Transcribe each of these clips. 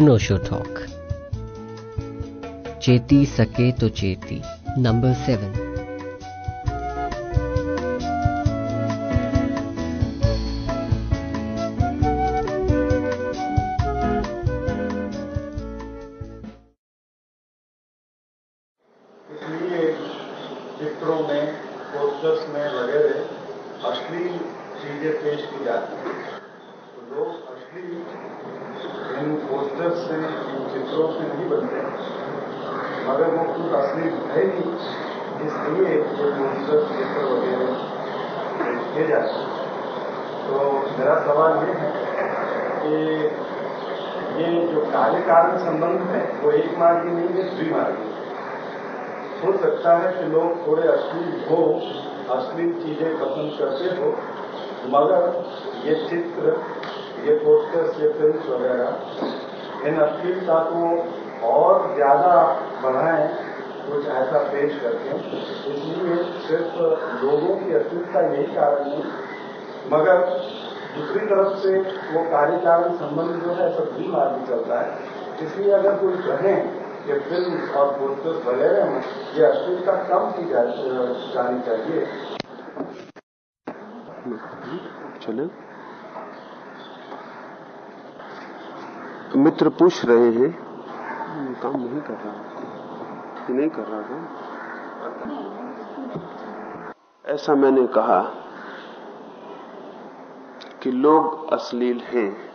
अनोशो talk चेती सके तो चेती number seven मार्गी नहीं है, द्विमार्गी। है हो सकता है कि लोग थोड़े अश्लील हो, अश्लील चीज़ें पसंद करते हो, मगर ये चित्र, ये पोस्टर्स ये फ़िल्म वगैरह, इन अश्लीलता को और ज़्यादा बढ़ाएँ, कुछ ऐसा पेश करके इसलिए सिर्फ़ लोगों की अश्लीलता यही कारण है। मगर दूसरी तरफ़ से वो कार्य कारण संबंध जो है, सब भी मार्ग चलता है। इसलिए अगर कोई कहें कि फ़िल्म और पोस्टर्स वगैरह में ये अश्लीलता कम की जानी चाहिए। चले। मित्र पूछ रहे हैं काम नहीं कर रहा। नहीं कर रहा था। ऐसा मैंने कहा कि लोग अश्लील हैं।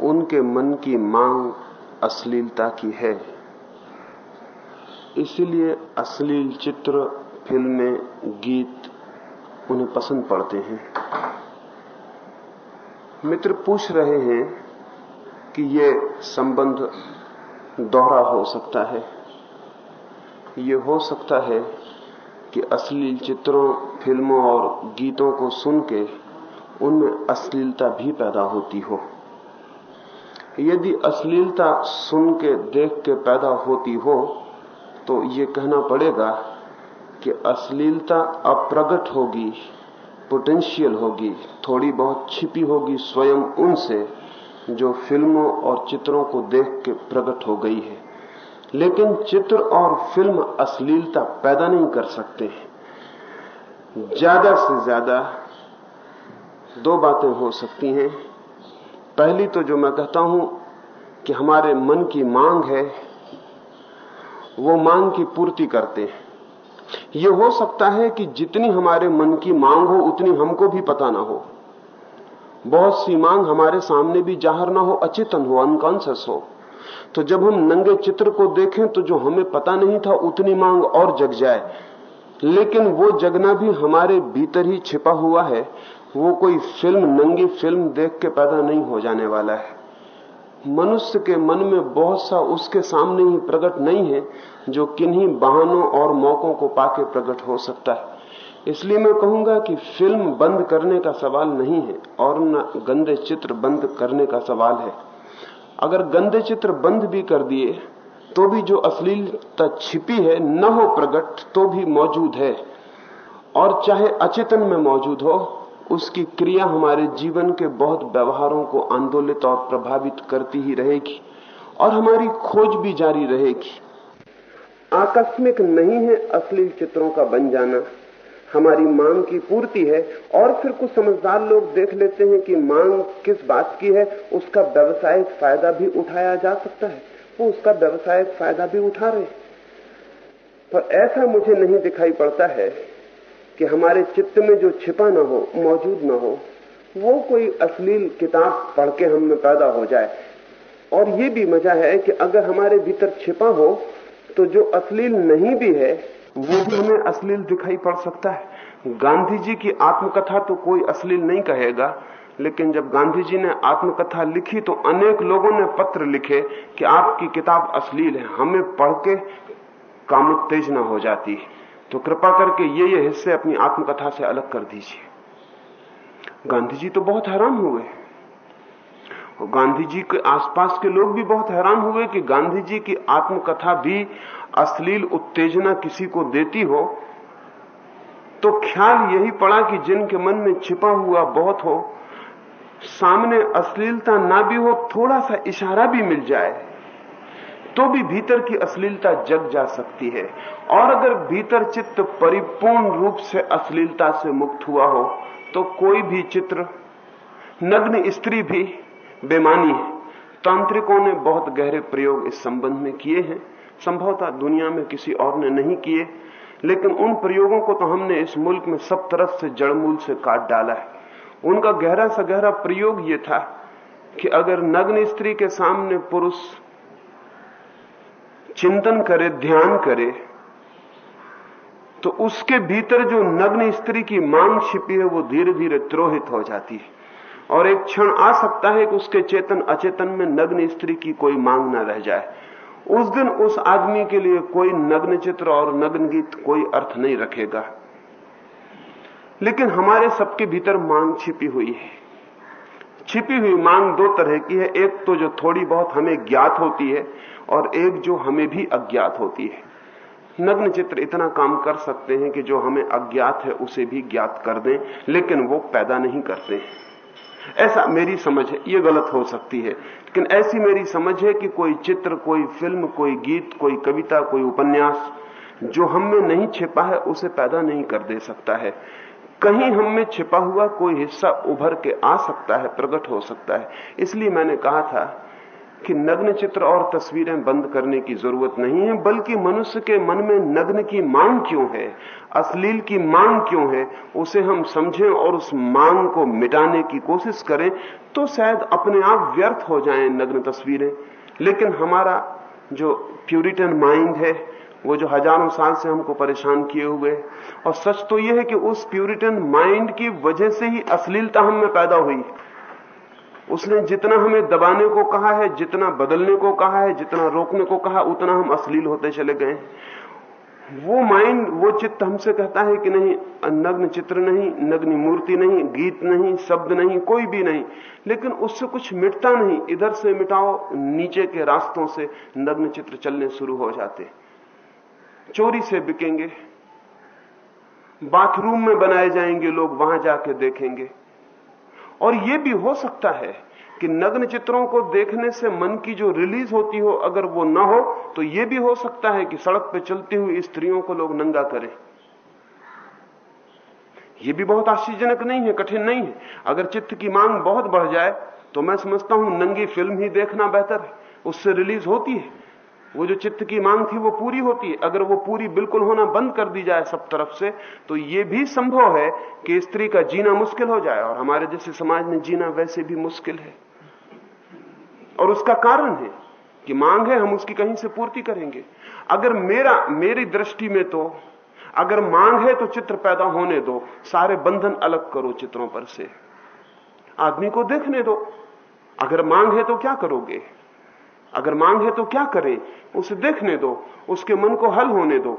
उनके मन की मांग अश्लीलता की है। इसलिए अश्लील चित्र, फ़िल्में, गीत उन्हें पसंद पड़ते हैं। मित्र पूछ रहे हैं कि ये संबंध दोहरा हो सकता है। ये हो सकता है कि अश्लील चित्रों, फ़िल्मों और गीतों को सुन के उनमें अश्लीलता भी पैदा होती हो। यदि अश्लीलता सुन के, देख के पैदा होती हो तो ये कहना पड़ेगा कि अश्लीलता अप्रगट होगी पोटेंशियल होगी, थोड़ी बहुत छिपी होगी स्वयं उनसे, जो फ़िल्मों और चित्रों को देख के प्रकट हो गई है। लेकिन चित्र और फ़िल्म अश्लीलता पैदा नहीं कर सकते हैं। ज़्यादा से ज़्यादा दो बातें हो सकती हैं। पहली तो जो मैं कहता हूँ कि हमारे मन की मांग है, वो मांग की पूर्ति करते हैं। ये हो सकता है कि जितनी हमारे मन की मांग हो, उतनी हमको भी पता ना हो। बहुत सी मांग हमारे सामने भी ज़ाहिर ना हो, अचेतन हो अनकॉन्सियस हो। तो जब हम नंगे चित्र को देखें तो जो हमें पता नहीं था, उतनी मांग और जग जाए। लेकिन वो जगना भी हमारे भीतर ही छिपा हुआ है वो कोई फ़िल्म नंगी फ़िल्म देख के पैदा नहीं हो जाने वाला है। मनुष्य के मन में बहुत सा उसके सामने ही प्रकट नहीं है, जो किन्हीं बहानों और मौकों को पाके प्रकट हो सकता है। इसलिए मैं कहूँगा कि फ़िल्म बंद करने का सवाल नहीं है, और न गंदे चित्र बंद करने का सवाल है। अगर गंदे चित्र बंद भी कर दिए तो भी जो अश्लीलता छिपी है, न हो प्रकट तो भी मौजूद है। और चाहे अचेतन में मौजूद हो उसकी क्रिया हमारे जीवन के बहुत व्यवहारों को आंदोलित और प्रभावित करती ही रहेगी और हमारी खोज भी जारी रहेगी। आकस्मिक नहीं है असली चित्रों का बन जाना। हमारी मांग की पूर्ति है और फिर कुछ समझदार लोग देख लेते हैं कि मांग किस बात की है, उसका व्यवसायिक फ़ायदा भी उठाया जा सकता है। वो उसका व्यवसायिक फ़ायदा भी उठा रहे पर ऐसा मुझे नहीं दिखाई पड़ता है कि हमारे चित्त में जो छिपा ना हो, मौजूद ना हो, वो कोई अश्लील किताब पढ़ के हम पैदा हो जाए। और ये भी मज़ा है कि अगर हमारे भीतर छिपा हो तो जो अश्लील नहीं भी है, वो भी हमें अश्लील दिखाई पड़ सकता है। गांधी जी की आत्मकथा तो कोई अश्लील नहीं कहेगा, लेकिन जब गांधी जी ने आत्मकथा लिखी तो अनेक लोगों ने पत्र लिखे कि आपकी किताब अश्लील है। हमें पढ़ के कामोत्तेजना हो जाती है। तो कृपा करके ये ये हिस्से अपनी आत्मकथा से अलग कर दीजिए। गांधी जी तो बहुत हैरान हुए। और गांधी जी के आसपास के लोग भी बहुत हैरान हुए कि गांधी जी की आत्मकथा भी अश्लील उत्तेजना किसी को देती हो तो ख्याल यही पड़ा कि जिनके मन में छिपा हुआ बहुत हो, सामने अश्लीलता ना भी हो, थोड़ा सा इशारा भी मिल जाए। तो भी भीतर की अश्लीलता जग जा सकती है। और अगर भीतर चित्त परिपूर्ण रूप से अश्लीलता से मुक्त हुआ हो तो कोई भी चित्र, नग्न स्त्री भी बेमानी है। तांत्रिकों ने बहुत गहरे प्रयोग इस संबंध में किए हैं। संभवतः दुनिया में किसी और ने नहीं किए। लेकिन उन प्रयोगों को तो हमने इस मुल्क में सब तरफ़ से जड़मूल से काट डाला है। उनका गहरा सा गहरा प्रयोग यह था कि अगर नग्न स्त्री के सामने पुरुष चिंतन करे, ध्यान करे तो उसके भीतर जो नग्न स्त्री की मांग छिपी है, वो धीरे धीरे त्रोहित हो जाती है। और एक क्षण आ सकता है कि उसके चेतन, अचेतन में नग्न स्त्री की कोई मांग न रह जाए। उस दिन उस आदमी के लिए कोई नग्न चित्र और नग्न गीत कोई अर्थ नहीं रखेगा। लेकिन हमारे सबके भीतर मांग छिपी हुई है। छिपी हुई मांग दो तरह की है। एक तो जो थोड़ी बहुत हमें ज्ञात होती है और एक जो हमें भी अज्ञात होती है। नग्न चित्र इतना काम कर सकते हैं कि जो हमें अज्ञात है, उसे भी ज्ञात कर दें, लेकिन वो पैदा नहीं करते ऐसा मेरी समझ है, ये गलत हो सकती है। लेकिन ऐसी मेरी समझ है कि कोई चित्र, कोई फ़िल्म, कोई गीत, कोई कविता, कोई उपन्यास, जो हम में नहीं छिपा है, उसे पैदा नहीं कर दे सकता है। कहीं हम में छिपा हुआ कोई हिस्सा उभर के आ सकता है, प्रकट हो सकता है। इसलिए मैंने कहा था कि नग्न चित्र और तस्वीरें बंद करने की ज़रूरत नहीं है, बल्कि मनुष्य के मन में नग्न की मांग क्यों है, अश्लील की मांग क्यों है, उसे हम समझें और उस मांग को मिटाने की कोशिश करें तो शायद अपने आप व्यर्थ हो जाएँ नग्न तस्वीरें। लेकिन हमारा जो प्यूरिटन माइंड है, वो जो हज़ारों साल से हमको परेशान किए हुए और सच तो यह है कि उस प्यूरिटन माइंड की वजह से ही अश्लीलता हम पैदा हुई उसने जितना हमें दबाने को कहा है, जितना बदलने को कहा है, जितना रोकने को कहा, उतना हम अश्लील होते चले गए वो माइंड वो चित्त हमसे कहता है कि नहीं, नग्न चित्र नहीं, नग्न मूर्ति नहीं, गीत नहीं, शब्द नहीं, कोई भी नहीं। लेकिन उससे कुछ मिटता नहीं। इधर से मिटाओ, नीचे के रास्तों से नग्न चित्र चलने शुरू हो जाते। चोरी से बिकेंगे। बाथरूम में बनाए जाएँगे लोग, वहाँ जाके देखेंगे। और यह भी हो सकता है कि नग्न चित्रों को देखने से मन की जो रिलीज़ होती हो, अगर वो ना हो तो यह भी हो सकता है कि सड़क पर चलती हुई स्त्रियों को लोग नंगा करें। यह भी बहुत आश्चर्यजनक नहीं है, कठिन नहीं है। अगर चित्त की मांग बहुत बढ़ जाए तो मैं समझता हूँ नंगी फ़िल्म ही देखना बेहतर है। उससे रिलीज़ होती है। वो जो चित्त की मांग थी वो पूरी होती है। अगर वो पूरी बिल्कुल होना बंद कर दी जाए सब तरफ़ से तो ये भी संभव है कि स्त्री का जीना मुश्किल हो जाए, और हमारे जैसे समाज में जीना वैसे भी मुश्किल है। और उसका कारण है कि मांग है, हम उसकी कहीं से पूर्ति करेंगे। अगर मेरा, मेरी दृष्टि में तो अगर मांग है तो चित्र पैदा होने दो, सारे बंधन अलग करो चित्रों पर से। आदमी को देखने दो। अगर मांग है तो क्या करोगे? अगर मांग है तो क्या करें? उसे देखने दो, उसके मन को हल होने दो।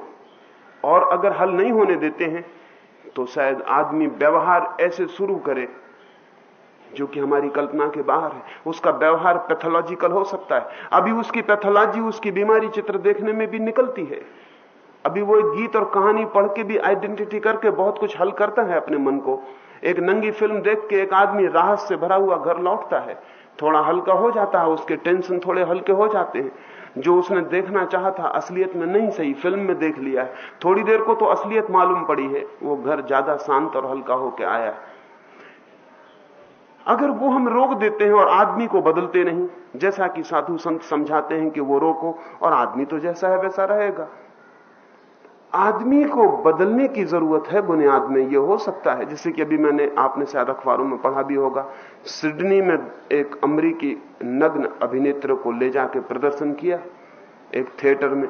और अगर हल नहीं होने देते हैं तो शायद आदमी व्यवहार ऐसे शुरू करे, जो कि हमारी कल्पना के बाहर है। उसका व्यवहार पैथोलॉजिकल हो सकता है। अभी उसकी पैथोलॉजी उसकी बीमारी चित्र देखने में भी निकलती है। अभी वो गीत और कहानी पढ़ के भी आइडेंटिटी करके बहुत कुछ हल करता है अपने मन को। एक नंगी फ़िल्म देख के एक आदमी राहत से भरा हुआ घर लौटता है। थोड़ा हल्का हो जाता है, उसके टेंशन थोड़े हल्के हो जाते हैं। जो उसने देखना चाहा था, असलियत में नहीं सही, फ़िल्म में देख लिया है। थोड़ी देर को तो असलियत मालूम पड़ी है, वो घर ज़्यादा शांत और हल्का होकर आया अगर वो हम रोक देते हैं और आदमी को बदलते नहीं, जैसा कि साधु संत समझाते हैं कि वो रोको, और आदमी तो जैसा है, वैसा रहेगा। आदमी को बदलने की ज़रूरत है, बुनियाद में यह हो सकता है। जैसे कि अभी मैंने आपने शायद अखबारों में पढ़ा भी होगा, सिडनी में एक अमरीकी नग्न अभिनेत्र को ले जाके प्रदर्शन किया, एक थिएटर में।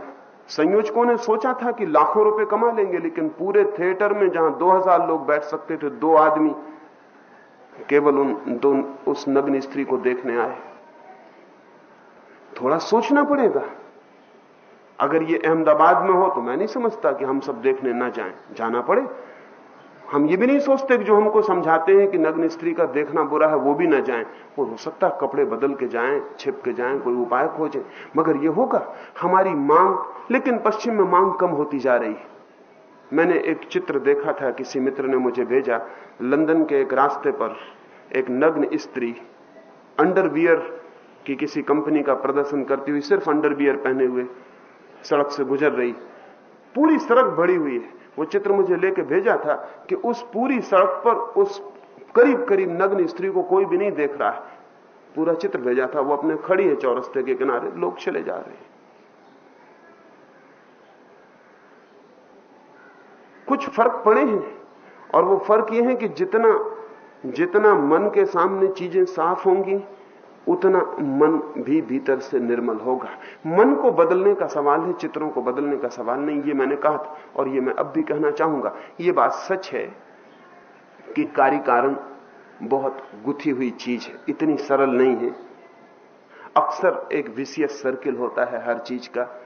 संयोजकों ने सोचा था कि लाखों रुपए कमा लेंगे, लेकिन पूरे थिएटर में जहाँ 2000 लोग बैठ सकते थे, दो आदमी केवल उन, दो, उस नग्न स्त्री को देखने आए। थोड़ा सोचना पड़ेगा। अगर ये अहमदाबाद में हो तो मैं नहीं समझता कि हम सब देखने ना जाएँ। जाना पड़े। हम ये भी नहीं सोचते कि जो हमको समझाते हैं कि नग्न स्त्री का देखना बुरा है, वो भी ना जाएँ। वो हो सकता है कपड़े बदल के जाएँ, छिप के जाएँ, कोई उपाय खोजें। मगर ये होगा, हमारी मांग, लेकिन पश्चिम में मांग कम होती जा रही है। मैंने एक चित्र देखा था, किसी मित्र ने मुझे भेजा, लंदन के एक रास्ते पर एक नग्न स्त्री, अंडरवियर की किसी कंपनी का प्रदर्शन करती हुई सिर्फ़ अंडरवियर पहने हुए सड़क से गुजर रही। पूरी सड़क भरी हुई है। वो चित्र मुझे लेके भेजा था कि उस पूरी सड़क पर उस करीब करीब नग्न स्त्री को कोई भी नहीं देख रहा है। पूरा चित्र भेजा था। वो अपने खड़ी है चौरस्ते के किनारे। लोग चले जा रहे हैं। कुछ फ़र्क पड़े हैं और वो फ़र्क ये है कि जितना जितना मन के सामने चीज़ें साफ़ होंगी उतना मन भी भीतर से निर्मल होगा। मन को बदलने का सवाल है, चित्रों को बदलने का सवाल नहीं, ये मैंने कहा था, और ये मैं अब भी कहना चाहूँगा। ये बात सच है कि कार्य कारण बहुत गुथी हुई चीज़ है, इतनी सरल नहीं है। अक्सर एक विशेष सर्किल होता है हर चीज़ का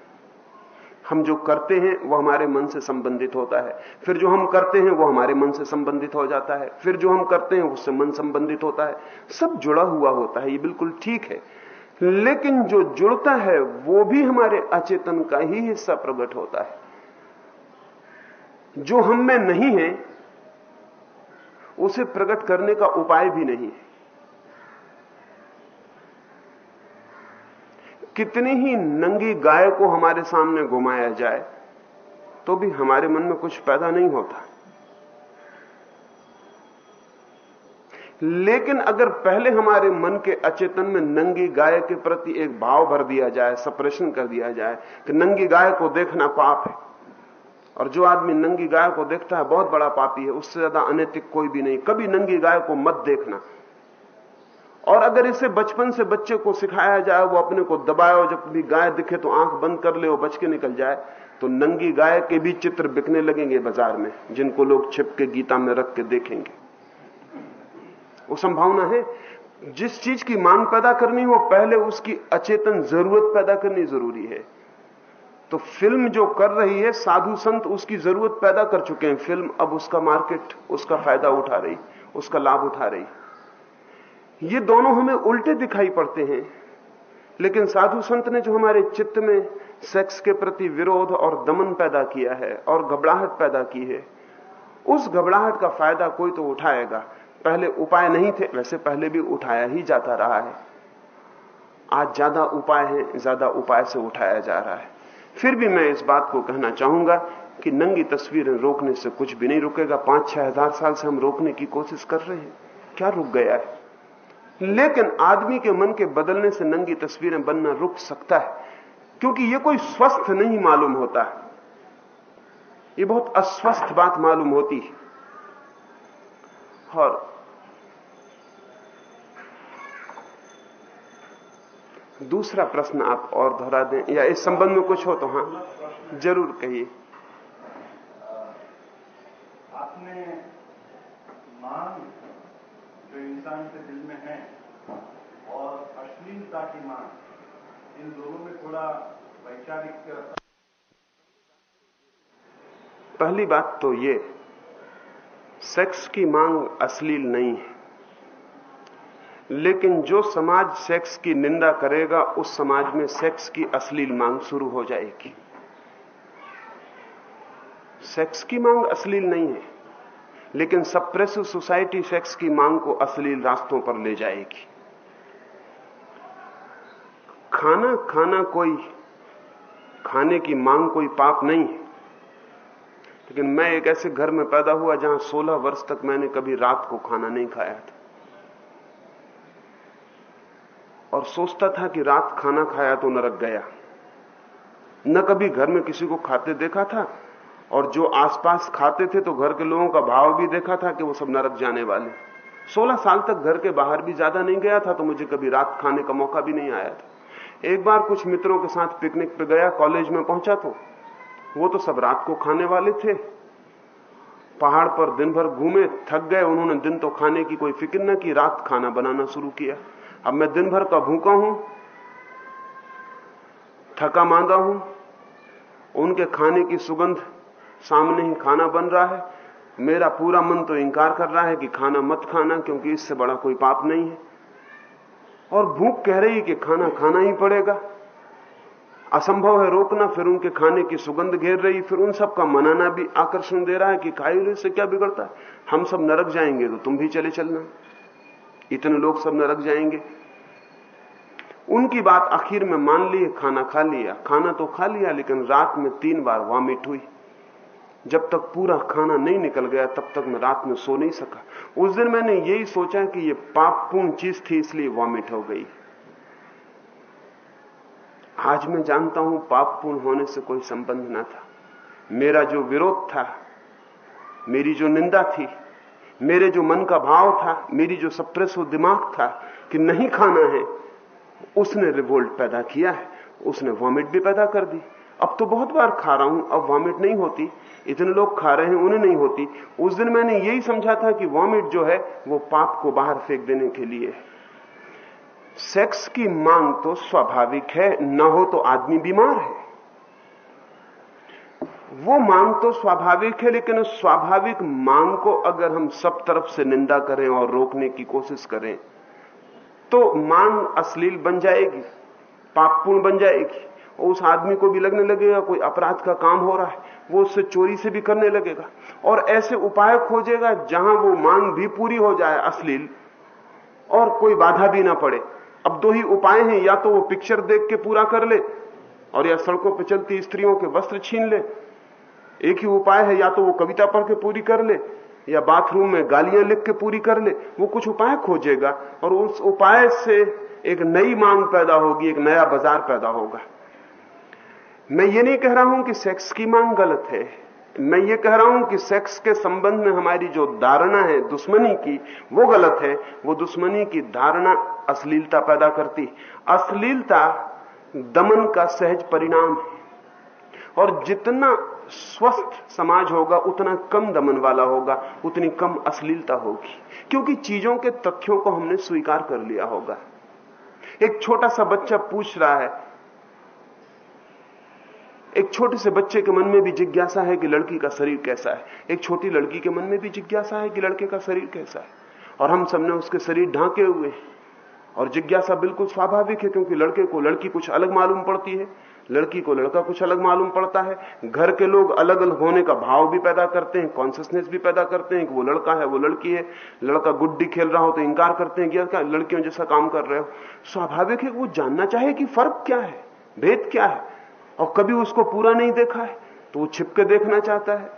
हम जो करते हैं, वो हमारे मन से संबंधित होता है। फिर जो हम करते हैं, वो हमारे मन से संबंधित हो जाता है। फिर जो हम करते हैं, उससे मन संबंधित होता है। सब जुड़ा हुआ होता है, ये बिल्कुल ठीक है। लेकिन जो जुड़ता है, वो भी हमारे अचेतन का ही हिस्सा प्रकट होता है। जो हम में नहीं है, उसे प्रकट करने का उपाय भी नहीं है। कितनी ही नंगी गाय को हमारे सामने घुमाया जाए तो भी हमारे मन में कुछ पैदा नहीं होता। लेकिन अगर पहले हमारे मन के अचेतन में नंगी गाय के प्रति एक भाव भर दिया जाए, सप्रेशन कर दिया जाए, कि नंगी गाय को देखना पाप है, और जो आदमी नंगी गाय को देखता है, बहुत बड़ा पापी है, उससे ज़्यादा अनैतिक कोई भी नहीं। कभी नंगी गाय को मत देखना। और अगर इसे बचपन से बच्चे को सिखाया जाए, वो अपने को और जब भी गाय दिखे तो आँख बंद कर ले और बच के निकल जाए तो नंगी गाय के भी चित्र बिकने लगेंगे बाज़ार में, जिनको लोग छिप के गीता में रख के देखेंगे। वो संभावना है। जिस चीज़ की मांग पैदा करनी हो, पहले उसकी अचेतन ज़रूरत पैदा करनी ज़रूरी है। तो फ़िल्म जो कर रही है, साधु संत उसकी ज़रूरत पैदा कर चुके हैं। फ़िल्म अब उसका मार्केट, उसका फ़ायदा उठा रही, उसका लाभ उठा रही। ये दोनों हमें उल्टे दिखाई पड़ते हैं। लेकिन साधु संत ने जो हमारे चित्त में सेक्स के प्रति विरोध और दमन पैदा किया है और घबराहट पैदा की है, उस घबराहट का फ़ायदा कोई तो उठाएगा। पहले उपाय नहीं थे, वैसे पहले भी उठाया ही जाता रहा है। आज ज़्यादा उपाय है, ज़्यादा उपाय से उठाया जा रहा है। फिर भी मैं इस बात को कहना चाहूँगा कि नंगी तस्वीरें रोकने से कुछ भी नहीं रुकेगा। पाँच छह हज़ार साल से हम रोकने की कोशिश कर रहे हैं। क्या रुक गया है? लेकिन आदमी के मन के बदलने से नंगी तस्वीरें बनना रुक सकता है, क्योंकि ये कोई स्वस्थ नहीं मालूम होता है। ये बहुत अस्वस्थ बात मालूम होती है। और दूसरा प्रश्न आप और दोहरा दें, या इस संबंध में कुछ हो तो हाँ, ज़रूर कहिए। आपने मांग जो इंसान के दिल में है और अश्लीलता की मांग इन दोनों में थोड़ा वैचारिक पहली बात तो ये, सेक्स की मांग अश्लील नहीं है। लेकिन जो समाज सेक्स की निंदा करेगा, उस समाज में सेक्स की अश्लील मांग शुरू हो जाएगी। सेक्स की मांग अश्लील नहीं है। लेकिन सप्रेसिव सोसाइटी सेक्स की मांग को अश्लील रास्तों पर ले जाएगी। खाना खाना कोई, खाने की मांग कोई पाप नहीं लेकिन मैं एक ऐसे घर में पैदा हुआ जहाँ 16 वर्ष तक मैंने कभी रात को खाना नहीं खाया था। और सोचता था कि रात खाना खाया तो नरक गया। न कभी घर में किसी को खाते देखा था और जो आसपास खाते थे तो घर के लोगों का भाव भी देखा था कि वो सब नरक जाने वाले। 16 साल तक घर के बाहर भी ज़्यादा नहीं गया था तो मुझे कभी रात खाने का मौका भी नहीं आया था। एक बार कुछ मित्रों के साथ पिकनिक पे गया, कॉलेज में पहुँचा तो वो तो सब रात को खाने वाले थे। पहाड़ पर दिन भर घूमे, थक गए, उन्होंने दिन तो खाने की कोई फ़िक्र न की, रात खाना बनाना शुरू किया। अब मैं दिन भर का भूखा हूँ, थका मांदा हूँ, उनके खाने की सुगंध सामने ही खाना बन रहा है। मेरा पूरा मन तो इंकार कर रहा है कि खाना मत खाना, क्योंकि इससे बड़ा कोई पाप नहीं है। और भूख कह रही कि खाना खाना ही पड़ेगा। असंभव है रोकना, फिर उनके खाने की सुगंध घेर रही, फिर उन सब का मनाना भी आकर्षण दे रहा है कि खाई से क्या बिगड़ता है। हम सब नरक जाएँगे तो तुम भी चले चलना। इतने लोग सब नरक जाएँगे। उनकी बात आखिर में मान ली खाना खा लिया। खाना तो खा लिया, लेकिन रात में तीन बार वॉमिट हुई। जब तक पूरा खाना नहीं निकल गया, तब तक मैं रात में सो नहीं सका। उस दिन मैंने यही सोचा कि ये पापपूर्ण चीज़ थी, इसलिए वॉमिट हो गई। आज मैं जानता हूँ पापपूर्ण होने से कोई संबंध ना था। मेरा जो विरोध था, मेरी जो निंदा थी, मेरे जो मन का भाव था, मेरी जो सप्रेसो दिमाग था कि नहीं खाना है, उसने रिवोल्ट पैदा किया है, उसने वॉमिट भी पैदा कर दी। अब तो बहुत बार खा रहा हूँ, अब वॉमिट नहीं होती। इतने लोग खा रहे हैं, उन्हें नहीं होती। उस दिन मैंने यही समझा था कि वॉमिट जो है, वो पाप को बाहर फेंक देने के लिए है। सेक्स की मांग तो स्वाभाविक है, न हो तो आदमी बीमार है। वो मांग तो स्वाभाविक है, लेकिन उस स्वाभाविक मांग को अगर हम सब तरफ़ से निंदा करें और रोकने की कोशिश करें तो मांग अश्लील बन जाएगी, पापपूर्ण बन जाएगी। उस आदमी को भी लगने लगेगा, कोई अपराध का काम हो रहा है, वो उससे चोरी से भी करने लगेगा। और ऐसे उपाय खोजेगा जहाँ वो मांग भी पूरी हो जाए अश्लील और कोई बाधा भी ना पड़े। अब दो ही उपाय हैं, या तो वो पिक्चर देख के पूरा कर ले और या सड़कों पर चलती स्त्रियों के वस्त्र छीन ले। एक ही उपाय है, या तो वो कविता पढ़ के पूरी कर ले, या बाथरूम में गालियाँ लिख के पूरी कर ले। वो कुछ उपाय खोजेगा और उस उपाय से एक नई मांग पैदा होगी, एक नया बाज़ार पैदा होगा। मैं ये नहीं कह रहा हूँ कि सेक्स की मांग गलत है। मैं ये कह रहा हूँ कि सेक्स के संबंध में हमारी जो धारणा है दुश्मनी की, वो गलत है। वो दुश्मनी की धारणा अश्लीलता पैदा करती। अश्लीलता दमन का सहज परिणाम है। और जितना स्वस्थ समाज होगा, उतना कम दमन वाला होगा, उतनी कम अश्लीलता होगी। क्योंकि चीज़ों के तथ्यों को हमने स्वीकार कर लिया होगा। एक छोटा सा बच्चा पूछ रहा है एक छोटे से बच्चे के मन में भी जिज्ञासा है कि लड़की का शरीर कैसा है। एक छोटी लड़की के मन में भी जिज्ञासा है कि लड़के का शरीर कैसा है। और हम सबने उसके शरीर ढांके हुए हैं। और जिज्ञासा बिल्कुल स्वाभाविक है क्योंकि लड़के को लड़की कुछ अलग मालूम पड़ती है। लड़की को लड़का कुछ अलग मालूम पड़ता है। घर के लोग अलग अलग होने का भाव भी पैदा करते हैं कॉन्सियसनेस भी पैदा करते हैं कि वो लड़का है, वो लड़की है। लड़का गुड्डी खेल रहा हो तो इंकार करते हैं कि लड़कियों जैसा काम कर रहे हो। स्वाभाविक है वो जानना चाहे कि फ़र्क क्या है, भेद क्या है। और कभी उसको पूरा नहीं देखा है तो वो छिपके देखना चाहता है।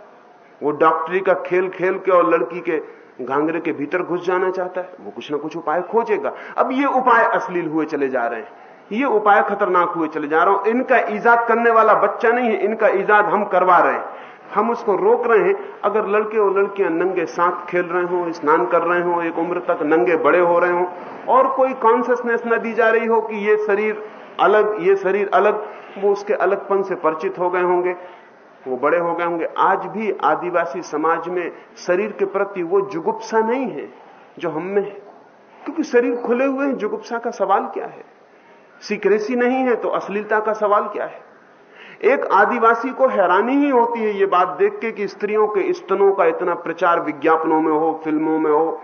वो डॉक्टरी का खेल खेल के और लड़की के घांगरे के भीतर घुस जाना चाहता है। वो कुछ ना कुछ उपाय खोजेगा। अब ये उपाय अश्लील हुए चले जा रहे हैं। ये उपाय खतरनाक हुए चले जा रहा हूँ। इनका ईजाद करने वाला बच्चा नहीं है। इनका ईजाद हम करवा रहे हैं। हम उसको रोक रहे हैं। अगर लड़के और लड़कियाँ नंगे साथ खेल रहे हो, स्नान कर रहे हो, एक उम्र तक नंगे बड़े हो रहे हो, और कोई कॉन्सियसनेस न दी जा रही हो कि ये शरीर अलग, ये शरीर अलग, वो उसके अलगपन से परिचित हो गए होंगे, वो बड़े हो गए होंगे। आज भी आदिवासी समाज में शरीर के प्रति वो जुगुप्सा नहीं है, जो हम में है। क्योंकि शरीर खुले हुए हैं, जुगुप्सा का सवाल क्या है? सीक्रेसी नहीं है तो अश्लीलता का सवाल क्या है? एक आदिवासी को हैरानी ही होती है ये बात देख के कि स्त्रियों के स्तनों का इतना प्रचार विज्ञापनों में हो, फ़िल्मों में हो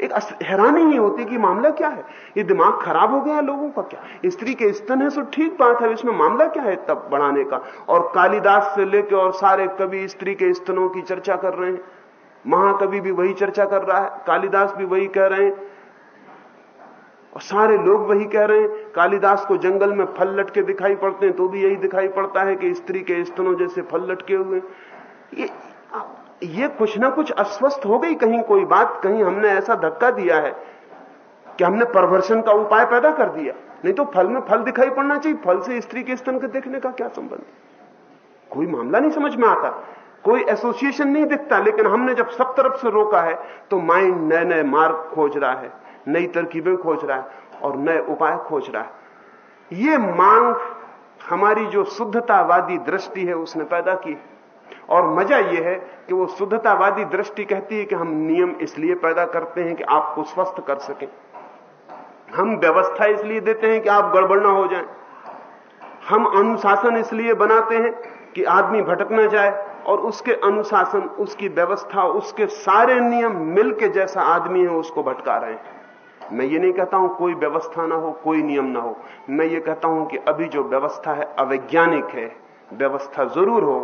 एक हैरानी ही होती कि मामला क्या है? ये दिमाग खराब हो गया लोगों का क्या? स्त्री के स्तन है, सो ठीक बात है, इसमें मामला क्या है तब बढ़ाने का? और कालिदास से लेकर और सारे कवि स्त्री के स्तनों की चर्चा कर रहे हैं। महाकवि भी वही चर्चा कर रहा है, कालिदास भी वही कह रहे हैं। और सारे लोग वही कह रहे हैं, कालिदास को जंगल में फल लटके दिखाई पड़ते हैं तो भी यही दिखाई पड़ता है कि स्त्री के स्तनों जैसे फल लटके हुए ये ये कुछ ना कुछ अस्वस्थ हो गई कहीं कोई बात, कहीं हमने ऐसा धक्का दिया है कि हमने परवर्षण का उपाय पैदा कर दिया। नहीं तो फल में फल दिखाई पड़ना चाहिए। फल से स्त्री के स्तन के देखने का क्या संबंध? कोई मामला नहीं समझ में आता। कोई एसोसिएशन नहीं दिखता, लेकिन हमने जब सब तरफ़ से रोका है तो माइंड नए नए मार्ग खोज रहा है, नई तरकीबें खोज रहा है और नए उपाय खोज रहा है। ये मांग हमारी जो शुद्धतावादी दृष्टि है, उसने पैदा की और मज़ा यह है कि वो शुद्धतावादी दृष्टि कहती है कि हम नियम इसलिए पैदा करते हैं कि आपको स्वस्थ कर सकें। हम व्यवस्था इसलिए देते हैं कि आप गड़बड़ ना हो जाए। हम अनुशासन इसलिए बनाते हैं कि आदमी भटक ना जाए और उसके अनुशासन, उसकी व्यवस्था, उसके सारे नियम मिल के जैसा आदमी है उसको भटका रहे हैं। मैं ये नहीं कहता हूँ कोई व्यवस्था ना हो, कोई नियम ना हो। मैं ये कहता हूँ कि अभी जो व्यवस्था है अवैज्ञानिक है, व्यवस्था ज़रूर हो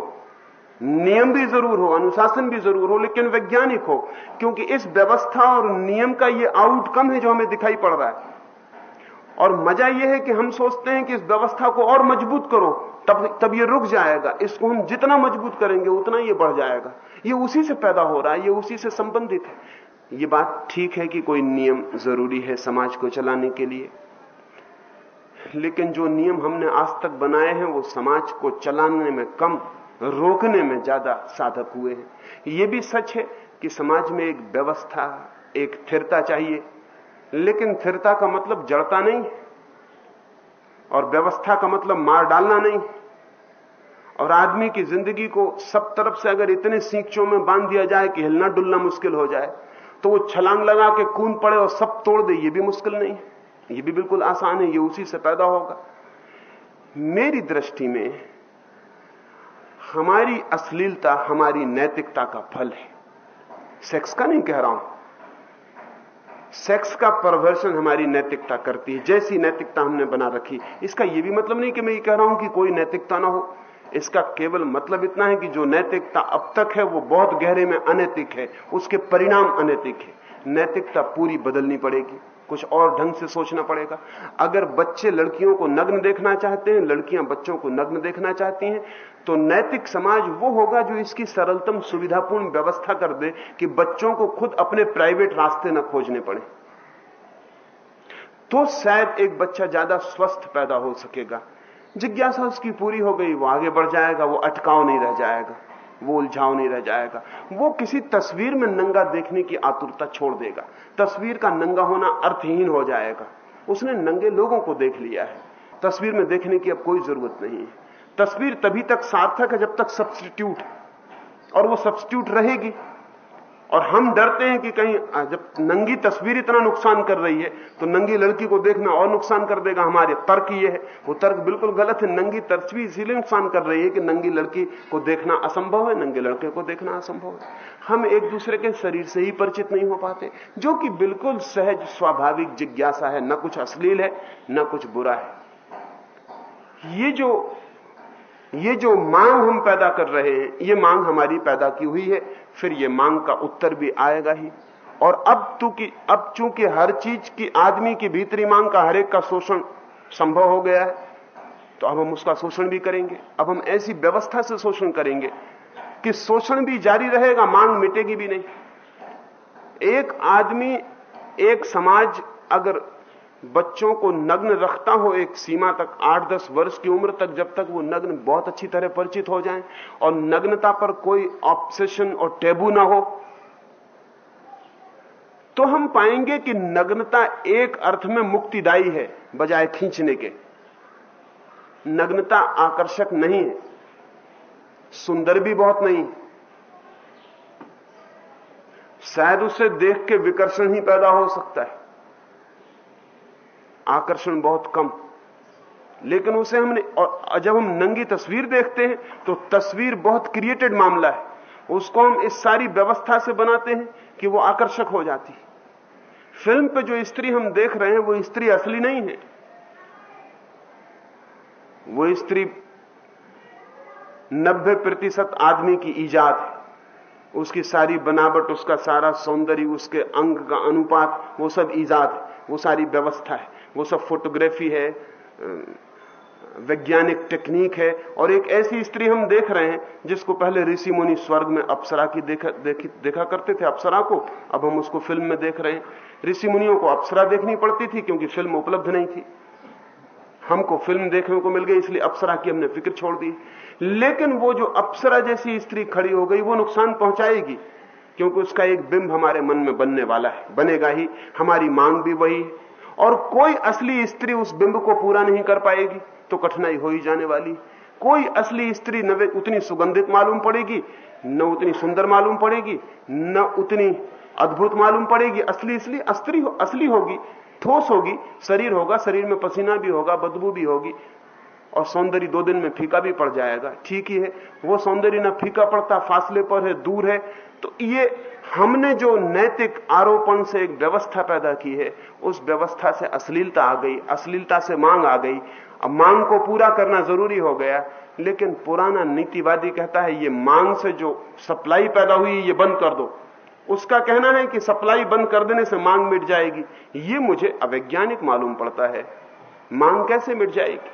नियम भी ज़रूर हो, अनुशासन भी ज़रूर हो, लेकिन वैज्ञानिक हो, क्योंकि इस व्यवस्था और नियम का ये आउटकम है जो हमें दिखाई पड़ रहा है। और मज़ा यह है कि हम सोचते हैं कि इस व्यवस्था को और मज़बूत करो, तब तब ये रुक जाएगा, इसको हम जितना मज़बूत करेंगे, उतना ये बढ़ जाएगा। ये उसी से पैदा हो रहा है, ये उसी से संबंधित है। ये बात ठीक है कि कोई नियम ज़रूरी है समाज को चलाने के लिए, लेकिन जो नियम हमने आज तक बनाए हैं, वो समाज को चलाने में कम रोकने में ज़्यादा साधक हुए हैं। यह भी सच है कि समाज में एक व्यवस्था, एक स्थिरता चाहिए, लेकिन स्थिरता का मतलब जड़ता नहीं और व्यवस्था का मतलब मार डालना नहीं और आदमी की ज़िंदगी को सब तरफ़ से अगर इतने सींचों में बाँध दिया जाए कि हिलना डुलना मुश्किल हो जाए तो वो छलांग लगा के कून पड़े और सब तोड़ दे, ये भी मुश्किल नहीं है। ये भी बिल्कुल आसान है, ये उसी से पैदा होगा। मेरी दृष्टि में हमारी अश्लीलता, हमारी नैतिकता का फल है। सेक्स का नहीं कह रहा हूँ। सेक्स का परवर्शन हमारी नैतिकता करती है। जैसी नैतिकता हमने बना रखी। इसका यह भी मतलब नहीं कि मैं ये कह रहा हूँ कि कोई नैतिकता ना हो। इसका केवल मतलब इतना है कि जो नैतिकता अब तक है, वो बहुत गहरे में अनैतिक है। उसके परिणाम अनैतिक है। नैतिकता पूरी बदलनी पड़ेगी। कुछ और ढंग से सोचना पड़ेगा। अगर बच्चे लड़कियों को नग्न देखना चाहते हैं, लड़कियाँ बच्चों को नग्न देखना चाहती हैं तो नैतिक समाज वो होगा जो इसकी सरलतम सुविधापूर्ण व्यवस्था कर दे कि बच्चों को खुद अपने प्राइवेट रास्ते न खोजने पड़े। तो शायद एक बच्चा ज़्यादा स्वस्थ पैदा हो सकेगा। जिज्ञासा उसकी पूरी हो गई, वो आगे बढ़ जाएगा, वो अटकाव नहीं रह जाएगा। वो उलझाव नहीं रह जाएगा। वो किसी तस्वीर में नंगा देखने की आतुरता छोड़ देगा। तस्वीर का नंगा होना अर्थहीन हो जाएगा। उसने नंगे लोगों को देख लिया है। तस्वीर में देखने की अब कोई ज़रूरत नहीं है। तस्वीर तभी तक सार्थक है जब तक सब्सटीट्यूट और वो सब्सटीट्यूट रहेगी। और हम डरते हैं कि कहीं जब नंगी तस्वीर इतना नुकसान कर रही है तो नंगी लड़की को देखना और नुकसान कर देगा हमारे। तर्क ये है। वो तर्क बिल्कुल गलत है। नंगी तस्वीर इसीलिए नुकसान कर रही है कि नंगी लड़की को देखना असंभव है, नंगे लड़के को देखना असंभव है। हम एक दूसरे के शरीर से ही परिचित नहीं हो पाते, जो कि बिल्कुल सहज, स्वाभाविक जिज्ञासा है। न कुछ अश्लील है, न कुछ बुरा है। ये जो ये जो मांग हम पैदा कर रहे हैं, ये मांग हमारी पैदा की हुई है। फिर ये मांग का उत्तर भी आएगा ही। और अब तो कि अब चूँकि हर चीज़ की आदमी की भीतरी मांग का हरेक का शोषण संभव हो गया है तो अब हम उसका शोषण भी करेंगे। अब हम ऐसी व्यवस्था से शोषण करेंगे कि शोषण भी जारी रहेगा, मांग मिटेगी भी नहीं। एक आदमी, एक समाज अगर बच्चों को नग्न रखता हो एक सीमा तक, आठ दस वर्ष की उम्र तक, जब तक वो नग्न बहुत अच्छी तरह परिचित हो जाएँ और नग्नता पर कोई ऑप्सेशन और टेबू ना हो। तो हम पाएँगे कि नग्नता एक अर्थ में मुक्तिदायी है, बजाय खींचने के। नग्नता आकर्षक नहीं है, सुंदर भी बहुत नहीं शायद उसे देख के विकर्षण ही पैदा हो सकता है। आकर्षण बहुत कम। लेकिन उसे हमने, और जब हम नंगी तस्वीर देखते हैं तो तस्वीर बहुत क्रिएटेड मामला है। उसको हम इस सारी व्यवस्था से बनाते हैं कि वो आकर्षक हो जाती है। फ़िल्म पे जो स्त्री हम देख रहे हैं, वो स्त्री असली नहीं है। वो स्त्री नब्बे प्रतिशत आदमी की ईजाद है। उसकी सारी बनावट, उसका सारा सौंदर्य, उसके अंग का अनुपात, वो सब ईजाद है। वो सारी व्यवस्था है। वो सब फोटोग्राफी है वैज्ञानिक टेक्निक है और एक ऐसी स्त्री हम देख रहे हैं जिसको पहले ऋषि मुनि स्वर्ग में अप्सरा की देखा देखी, देखा करते थे अप्सरा को अब हम उसको फ़िल्म में देख रहे हैं। ऋषि मुनियों को अप्सरा देखनी पड़ती थी क्योंकि फ़िल्म उपलब्ध नहीं थी। हमको फ़िल्म देखने को मिल गई इसलिए अप्सरा की हमने फ़िक्र छोड़ दी। लेकिन वो जो अप्सरा जैसी स्त्री खड़ी हो गई वो नुकसान पहुंचाएगी क्योंकि उसका एक बिंब हमारे मन में बनने वाला है बनेगा ही। हमारी मांग भी वही और कोई असली स्त्री उस बिंब को पूरा नहीं कर पाएगी तो कठिनाई हो ही जाने वाली। कोई असली स्त्री न उतनी सुगंधित मालूम पड़ेगी न उतनी सुंदर मालूम पड़ेगी न उतनी अद्भुत मालूम पड़ेगी। असली इसलिए अस्त्री हो, असली होगी ठोस होगी। शरीर होगा शरीर में पसीना भी होगा बदबू भी होगी और सौंदर्य दो दिन में फीका भी पड़ जाएगा। ठीक ही है वो सौंदर्य ना फीका पड़ता फासले पर है दूर है तो ये हमने जो नैतिक आरोपण से एक व्यवस्था पैदा की है, उस व्यवस्था से अश्लीलता आ गई, अश्लीलता से मांग आ गई। अब मांग को पूरा करना ज़रूरी हो गया, लेकिन पुराना नीतिवादी कहता है, ये मांग से जो सप्लाई पैदा हुई, ये बंद कर दो। उसका कहना है कि सप्लाई बंद कर देने से मांग मिट जाएगी। ये मुझे अवैज्ञानिक मालूम पड़ता है। मांग कैसे मिट जाएगी?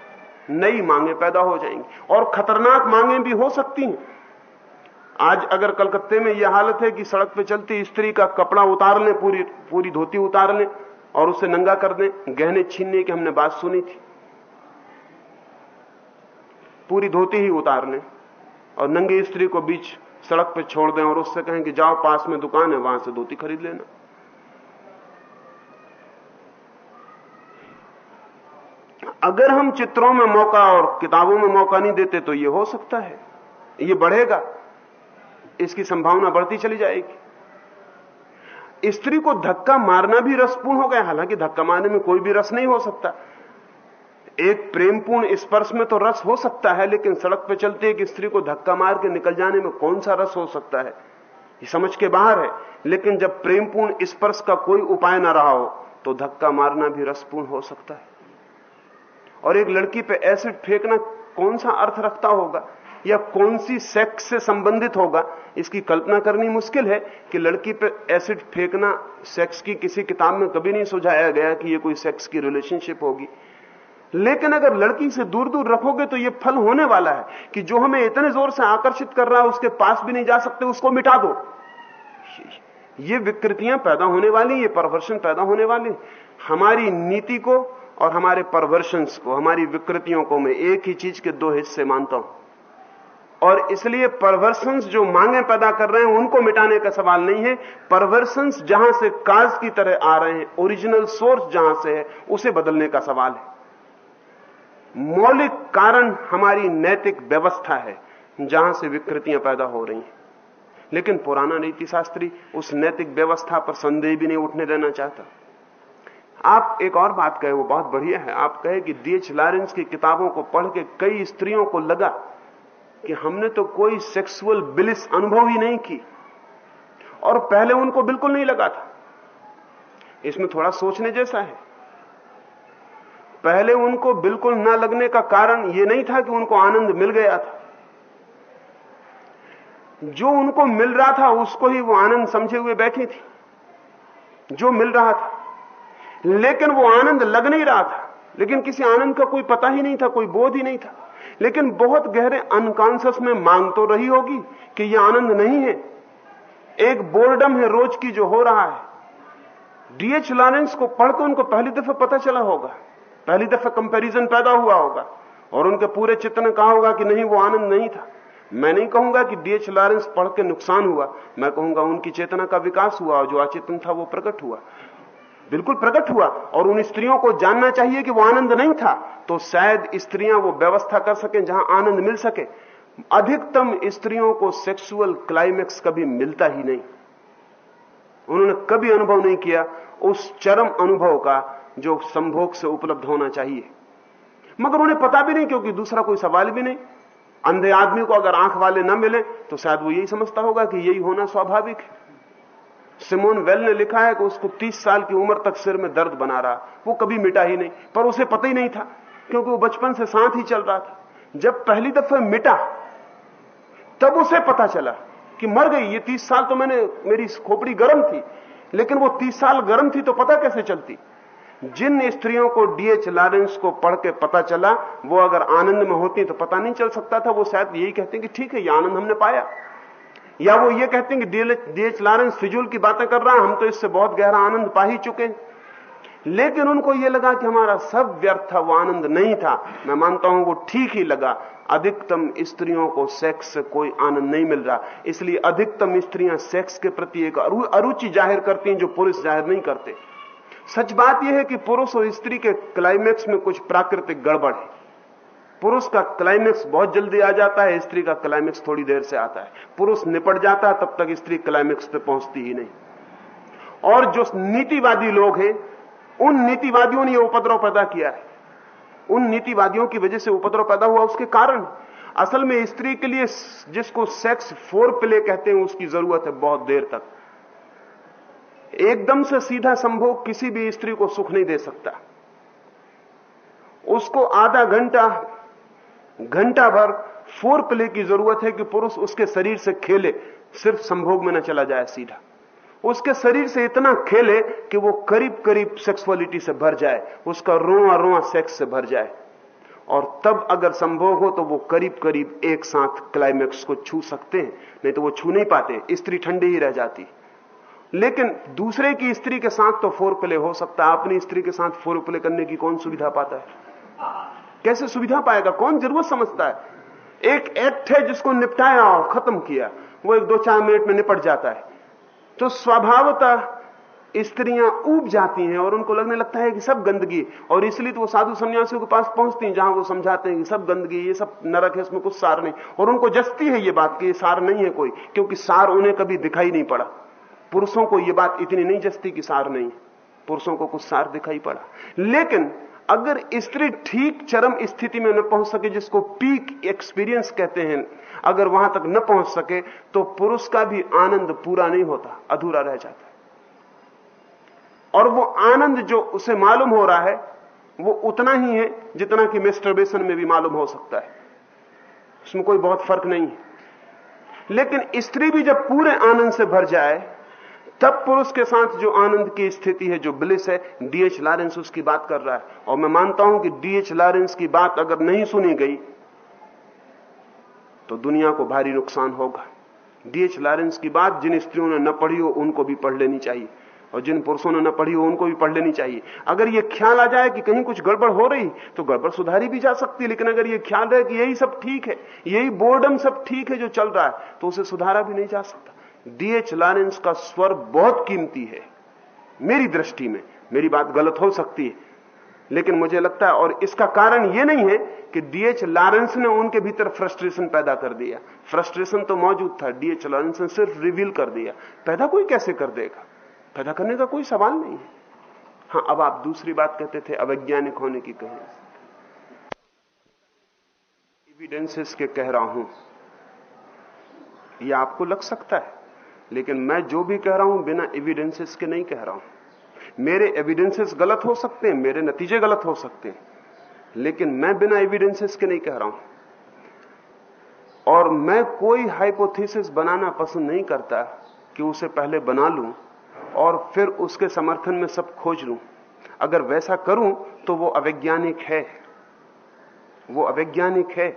नई मांगे पैदा हो जाएँगी। और खतरनाक मांगे भी हो सकती हैं। आज अगर कलकत्ते में यह हालत है कि सड़क पे चलती स्त्री का कपड़ा उतार लें, पूरी पूरी धोती उतार लें और उसे नंगा कर दें, गहने छीनने की हमने बात सुनी थी। पूरी धोती ही उतार लें और नंगी स्त्री को बीच सड़क पर छोड़ दें और उससे कहें कि जाओ, पास में दुकान है, वहाँ से धोती खरीद लेना। अगर हम चित्रों में मौका और किताबों में मौका नहीं देते तो यह हो सकता है यह बढ़ेगा। इसकी संभावना बढ़ती चली जाएगी। स्त्री को धक्का मारना भी रसपूर्ण हो गया, हालाँकि धक्का मारने में कोई भी रस नहीं हो सकता। एक प्रेमपूर्ण स्पर्श में तो रस हो सकता है, लेकिन सड़क पर चलते एक स्त्री को धक्का मार के निकल जाने में कौन सा रस हो सकता है? ये समझ के बाहर है। लेकिन जब प्रेमपूर्ण स्पर्श का कोई उपाय ना रहा हो तो धक्का मारना भी रसपूर्ण हो सकता है। और एक लड़की पे एसिड फेंकना कौन सा अर्थ रखता होगा? या कौन सी सेक्स से संबंधित होगा, इसकी कल्पना करनी मुश्किल है कि लड़की पर एसिड फेंकना सेक्स की किसी किताब में कभी नहीं सुझाया गया कि ये कोई सेक्स की रिलेशनशिप होगी। लेकिन अगर लड़की से दूर दूर रखोगे तो यह फल होने वाला है कि जो हमें इतने ज़ोर से आकर्षित कर रहा है, उसके पास भी नहीं जा सकते, उसको मिटा दो। ये विकृतियाँ पैदा होने वाली, ये परवर्शन पैदा होने वाली। हमारी नीति को और हमारे परवर्शंस को, हमारी विकृतियों को मैं एक ही चीज़ के दो हिस्से मानता हूँ। और इसलिए परवर्सन्स जो मांगे पैदा कर रहे हैं, उनको मिटाने का सवाल नहीं है। परवर्सन्स जहाँ से काज की तरह आ रहे हैं ओरिजिनल सोर्स जहाँ से है, उसे बदलने का सवाल है। मौलिक कारण हमारी नैतिक व्यवस्था है, जहाँ से विकृतियाँ पैदा हो रही हैं। लेकिन पुराना नीति शास्त्री उस नैतिक व्यवस्था पर संदेह भी नहीं उठने देना चाहता। आप एक और बात कहे, वो बहुत बढ़िया है। आप कहे कि डीएच लॉरेंस की किताबों को पढ़ के कई स्त्रियों को लगा कि हमने तो कोई सेक्सुअल बिलिस अनुभव ही नहीं की। और पहले उनको बिल्कुल नहीं लगा था। इसमें थोड़ा सोचने जैसा है। पहले उनको बिल्कुल न लगने का कारण यह नहीं था कि उनको आनंद मिल गया था। जो उनको मिल रहा था, उसको ही वो आनंद समझे हुए बैठी थी। जो मिल रहा था। लेकिन वो आनंद लग नहीं रहा था। लेकिन किसी आनंद का कोई पता ही नहीं था, कोई बोध ही नहीं था। लेकिन बहुत गहरे अनकॉन्सियस में मांग तो रही होगी कि यह आनंद नहीं है। एक बोर्डम है रोज की जो हो रहा है। डीएच लॉरेंस को पढ़कर उनको पहली दफ़ा पता चला होगा। पहली दफ़ा कंपैरिजन पैदा हुआ होगा। और उनके पूरे चित्त ने कहा होगा कि नहीं, वो आनंद नहीं था। मैं नहीं कहूँगा कि डीएच लॉरेंस पढ़ के नुकसान हुआ। मैं कहूँगा उनकी चेतना का विकास हुआ और जो अचेतन था वो प्रकट हुआ। बिल्कुल प्रकट हुआ और उन स्त्रियों को जानना चाहिए कि वो आनंद नहीं था तो शायद स्त्रियाँ वो व्यवस्था कर सकें जहाँ आनंद मिल सके। अधिकतम स्त्रियों को सेक्सुअल क्लाइमेक्स कभी मिलता ही नहीं। उन्होंने कभी अनुभव नहीं किया उस चरम अनुभव का जो संभोग से उपलब्ध होना चाहिए। मगर उन्हें पता भी नहीं क्योंकि दूसरा कोई सवाल भी नहीं। अंधे आदमी को अगर आँख वाले न मिले तो शायद वो यही समझता होगा कि यही होना स्वाभाविक है। सिमोन वेल ने लिखा है कि उसको 30 साल की उम्र तक सिर में दर्द बना रहा। वो कभी मिटा ही नहीं, पर उसे पता ही नहीं था, क्योंकि वो बचपन से साथ ही चल रहा था। जब पहली दफे मिटा, तब उसे पता चला कि मर गई। ये 30 साल तो मैंने, मेरी खोपड़ी गर्म थी, लेकिन वो 30 साल गर्म थी तो पता कैसे चलती? जिन स्त्रियों को डीएच लॉरेंस को पढ़ के पता चला, वो अगर आनंद में होती तो पता नहीं चल सकता था। वो शायद यही कहते कि ठीक है, ये आनंद हमने पाया। या वो ये कहते हैं कि डीएच लॉरेंस फिजूल की बातें कर रहा है, हम तो इससे बहुत गहरा आनंद पा ही चुके लेकिन उनको यह लगा कि हमारा सब व्यर्थ था, वो आनंद नहीं था। मैं मानता हूँ वो ठीक ही लगा। अधिकतम स्त्रियों को सेक्स से कोई आनंद नहीं मिल रहा। इसलिए अधिकतम स्त्रियाँ सेक्स के प्रति एक अरुचि ज़ाहिर करती हैं जो पुरुष ज़ाहिर नहीं करते। सच बात यह है कि पुरुष और स्त्री के क्लाइमेक्स में कुछ प्राकृतिक गड़बड़ है। पुरुष का क्लाइमेक्स बहुत जल्दी आ जाता है, स्त्री का क्लाइमेक्स थोड़ी देर से आता है। पुरुष निपट जाता है, तब तक स्त्री क्लाइमेक्स पे पहुँचती ही नहीं। और जो नीतिवादी लोग हैं, उन नीतिवादियों ने यह उपद्रव पैदा किया है। उन नीतिवादियों की वजह से उपद्रव पैदा हुआ, उसके कारण। असल में स्त्री के लिए जिसको सेक्स फोर प्ले कहते हैं, उसकी ज़रूरत है बहुत देर तक। एकदम से सीधा संभोग किसी भी स्त्री को सुख नहीं दे सकता। उसको आधा घंटा घंटा भर फोर प्ले की ज़रूरत है कि पुरुष उसके शरीर से खेले, सिर्फ़ संभोग में न चला जाए सीधा। उसके शरीर से इतना खेले कि वो करीब करीब सेक्सुअलिटी से भर जाए, उसका रोआ रोआ सेक्स से भर जाए। और तब अगर संभव हो तो वो करीब करीब एक साथ क्लाइमेक्स को छू सकते हैं, नहीं तो वो छू नहीं पाते, स्त्री ठंडी ही रह जाती। लेकिन दूसरे की स्त्री के साथ तो फोर प्ले हो सकता है, अपनी स्त्री के साथ फोर प्ले करने की कौन सुविधा पाता है? कैसे सुविधा पाएगा? कौन ज़रूरत समझता है? एक एक्ट है जिसको निपटाया और खत्म किया, वो एक दो चार मिनट में निपट जाता है। तो स्वभावतः स्त्रियाँ ऊब जाती हैं और उनको लगने लगता है कि सब गंदगी, और इसलिए तो वो साधु सन्यासियों के पास पहुँचती हैं, जहाँ वो समझाते हैं कि सब गंदगी, ये सब नरक है, इसमें कुछ सार नहीं। और उनको जस्ती है ये बात कि ये सार नहीं है कोई, क्योंकि सार उन्हें कभी दिखाई नहीं पड़ा। पुरुषों को ये बात इतनी नहीं जस्ती कि सार नहीं पुरुषों को कुछ सार दिखाई पड़ा। लेकिन अगर स्त्री ठीक चरम स्थिति में न पहुँच सके, जिसको पीक एक्सपीरियंस कहते हैं, अगर वहाँ तक न पहुँच सके तो पुरुष का भी आनंद पूरा नहीं होता, अधूरा रह जाता है। और वो आनंद जो उसे मालूम हो रहा है, वो उतना ही है जितना कि मेस्टरबेशन में भी मालूम हो सकता है। उसमें कोई बहुत फ़र्क नहीं है। लेकिन स्त्री भी जब पूरे आनंद से भर जाए तब पुरुष के साथ जो आनंद की स्थिति है, जो ब्लिस है डीएच लॉरेंस उसकी बात कर रहा है। और मैं मानता हूँ कि डीएच लॉरेंस की बात अगर नहीं सुनी गई तो दुनिया को भारी नुकसान होगा। डीएच लॉरेंस की बात जिन स्त्रियों ने न पढ़ी हो, उनको भी पढ़ लेनी चाहिए। और जिन पुरुषों ने न पढ़ी हो, उनको भी पढ़ लेनी चाहिए। अगर यह ख्याल आ जाए कि कहीं कुछ गड़बड़ हो रही तो गड़बड़ सुधारी भी जा सकती है। लेकिन अगर यह ख्याल रहे कि यही सब ठीक है, यही बोर्डम सब ठीक है जो चल रहा है तो उसे सुधारा भी नहीं जा सकता। डीएच लॉरेंस का स्वर बहुत कीमती है। मेरी दृष्टि में, मेरी बात गलत हो सकती है। लेकिन मुझे लगता है, और इसका कारण यह नहीं है कि डीएच लॉरेंस ने उनके भीतर फ्रस्ट्रेशन पैदा कर दिया। फ्रस्ट्रेशन तो मौजूद था। डीएच लॉरेंस ने सिर्फ़ रिवील कर दिया। पैदा कोई कैसे कर देगा? पैदा करने का कोई सवाल नहीं है। हाँ अब आप दूसरी बात कहते थे, अवैज्ञानिक होने की कहें एविडेंसेस के कह रहा हूँ। यह आपको लग सकता है। लेकिन मैं जो भी कह रहा हूँ, बिना एविडेंसेस के नहीं कह रहा हूँ। मेरे एविडेंसेस गलत हो सकते हैं, मेरे नतीजे गलत हो सकते हैं, लेकिन मैं बिना एविडेंसेस के नहीं कह रहा हूँ। और मैं कोई हाइपोथेसिस बनाना पसंद नहीं करता कि उसे पहले बना लूँ और फिर उसके समर्थन में सब खोज लूँ। अगर वैसा करूँ तो वो अवैज्ञानिक है। वो अवैज्ञानिक है।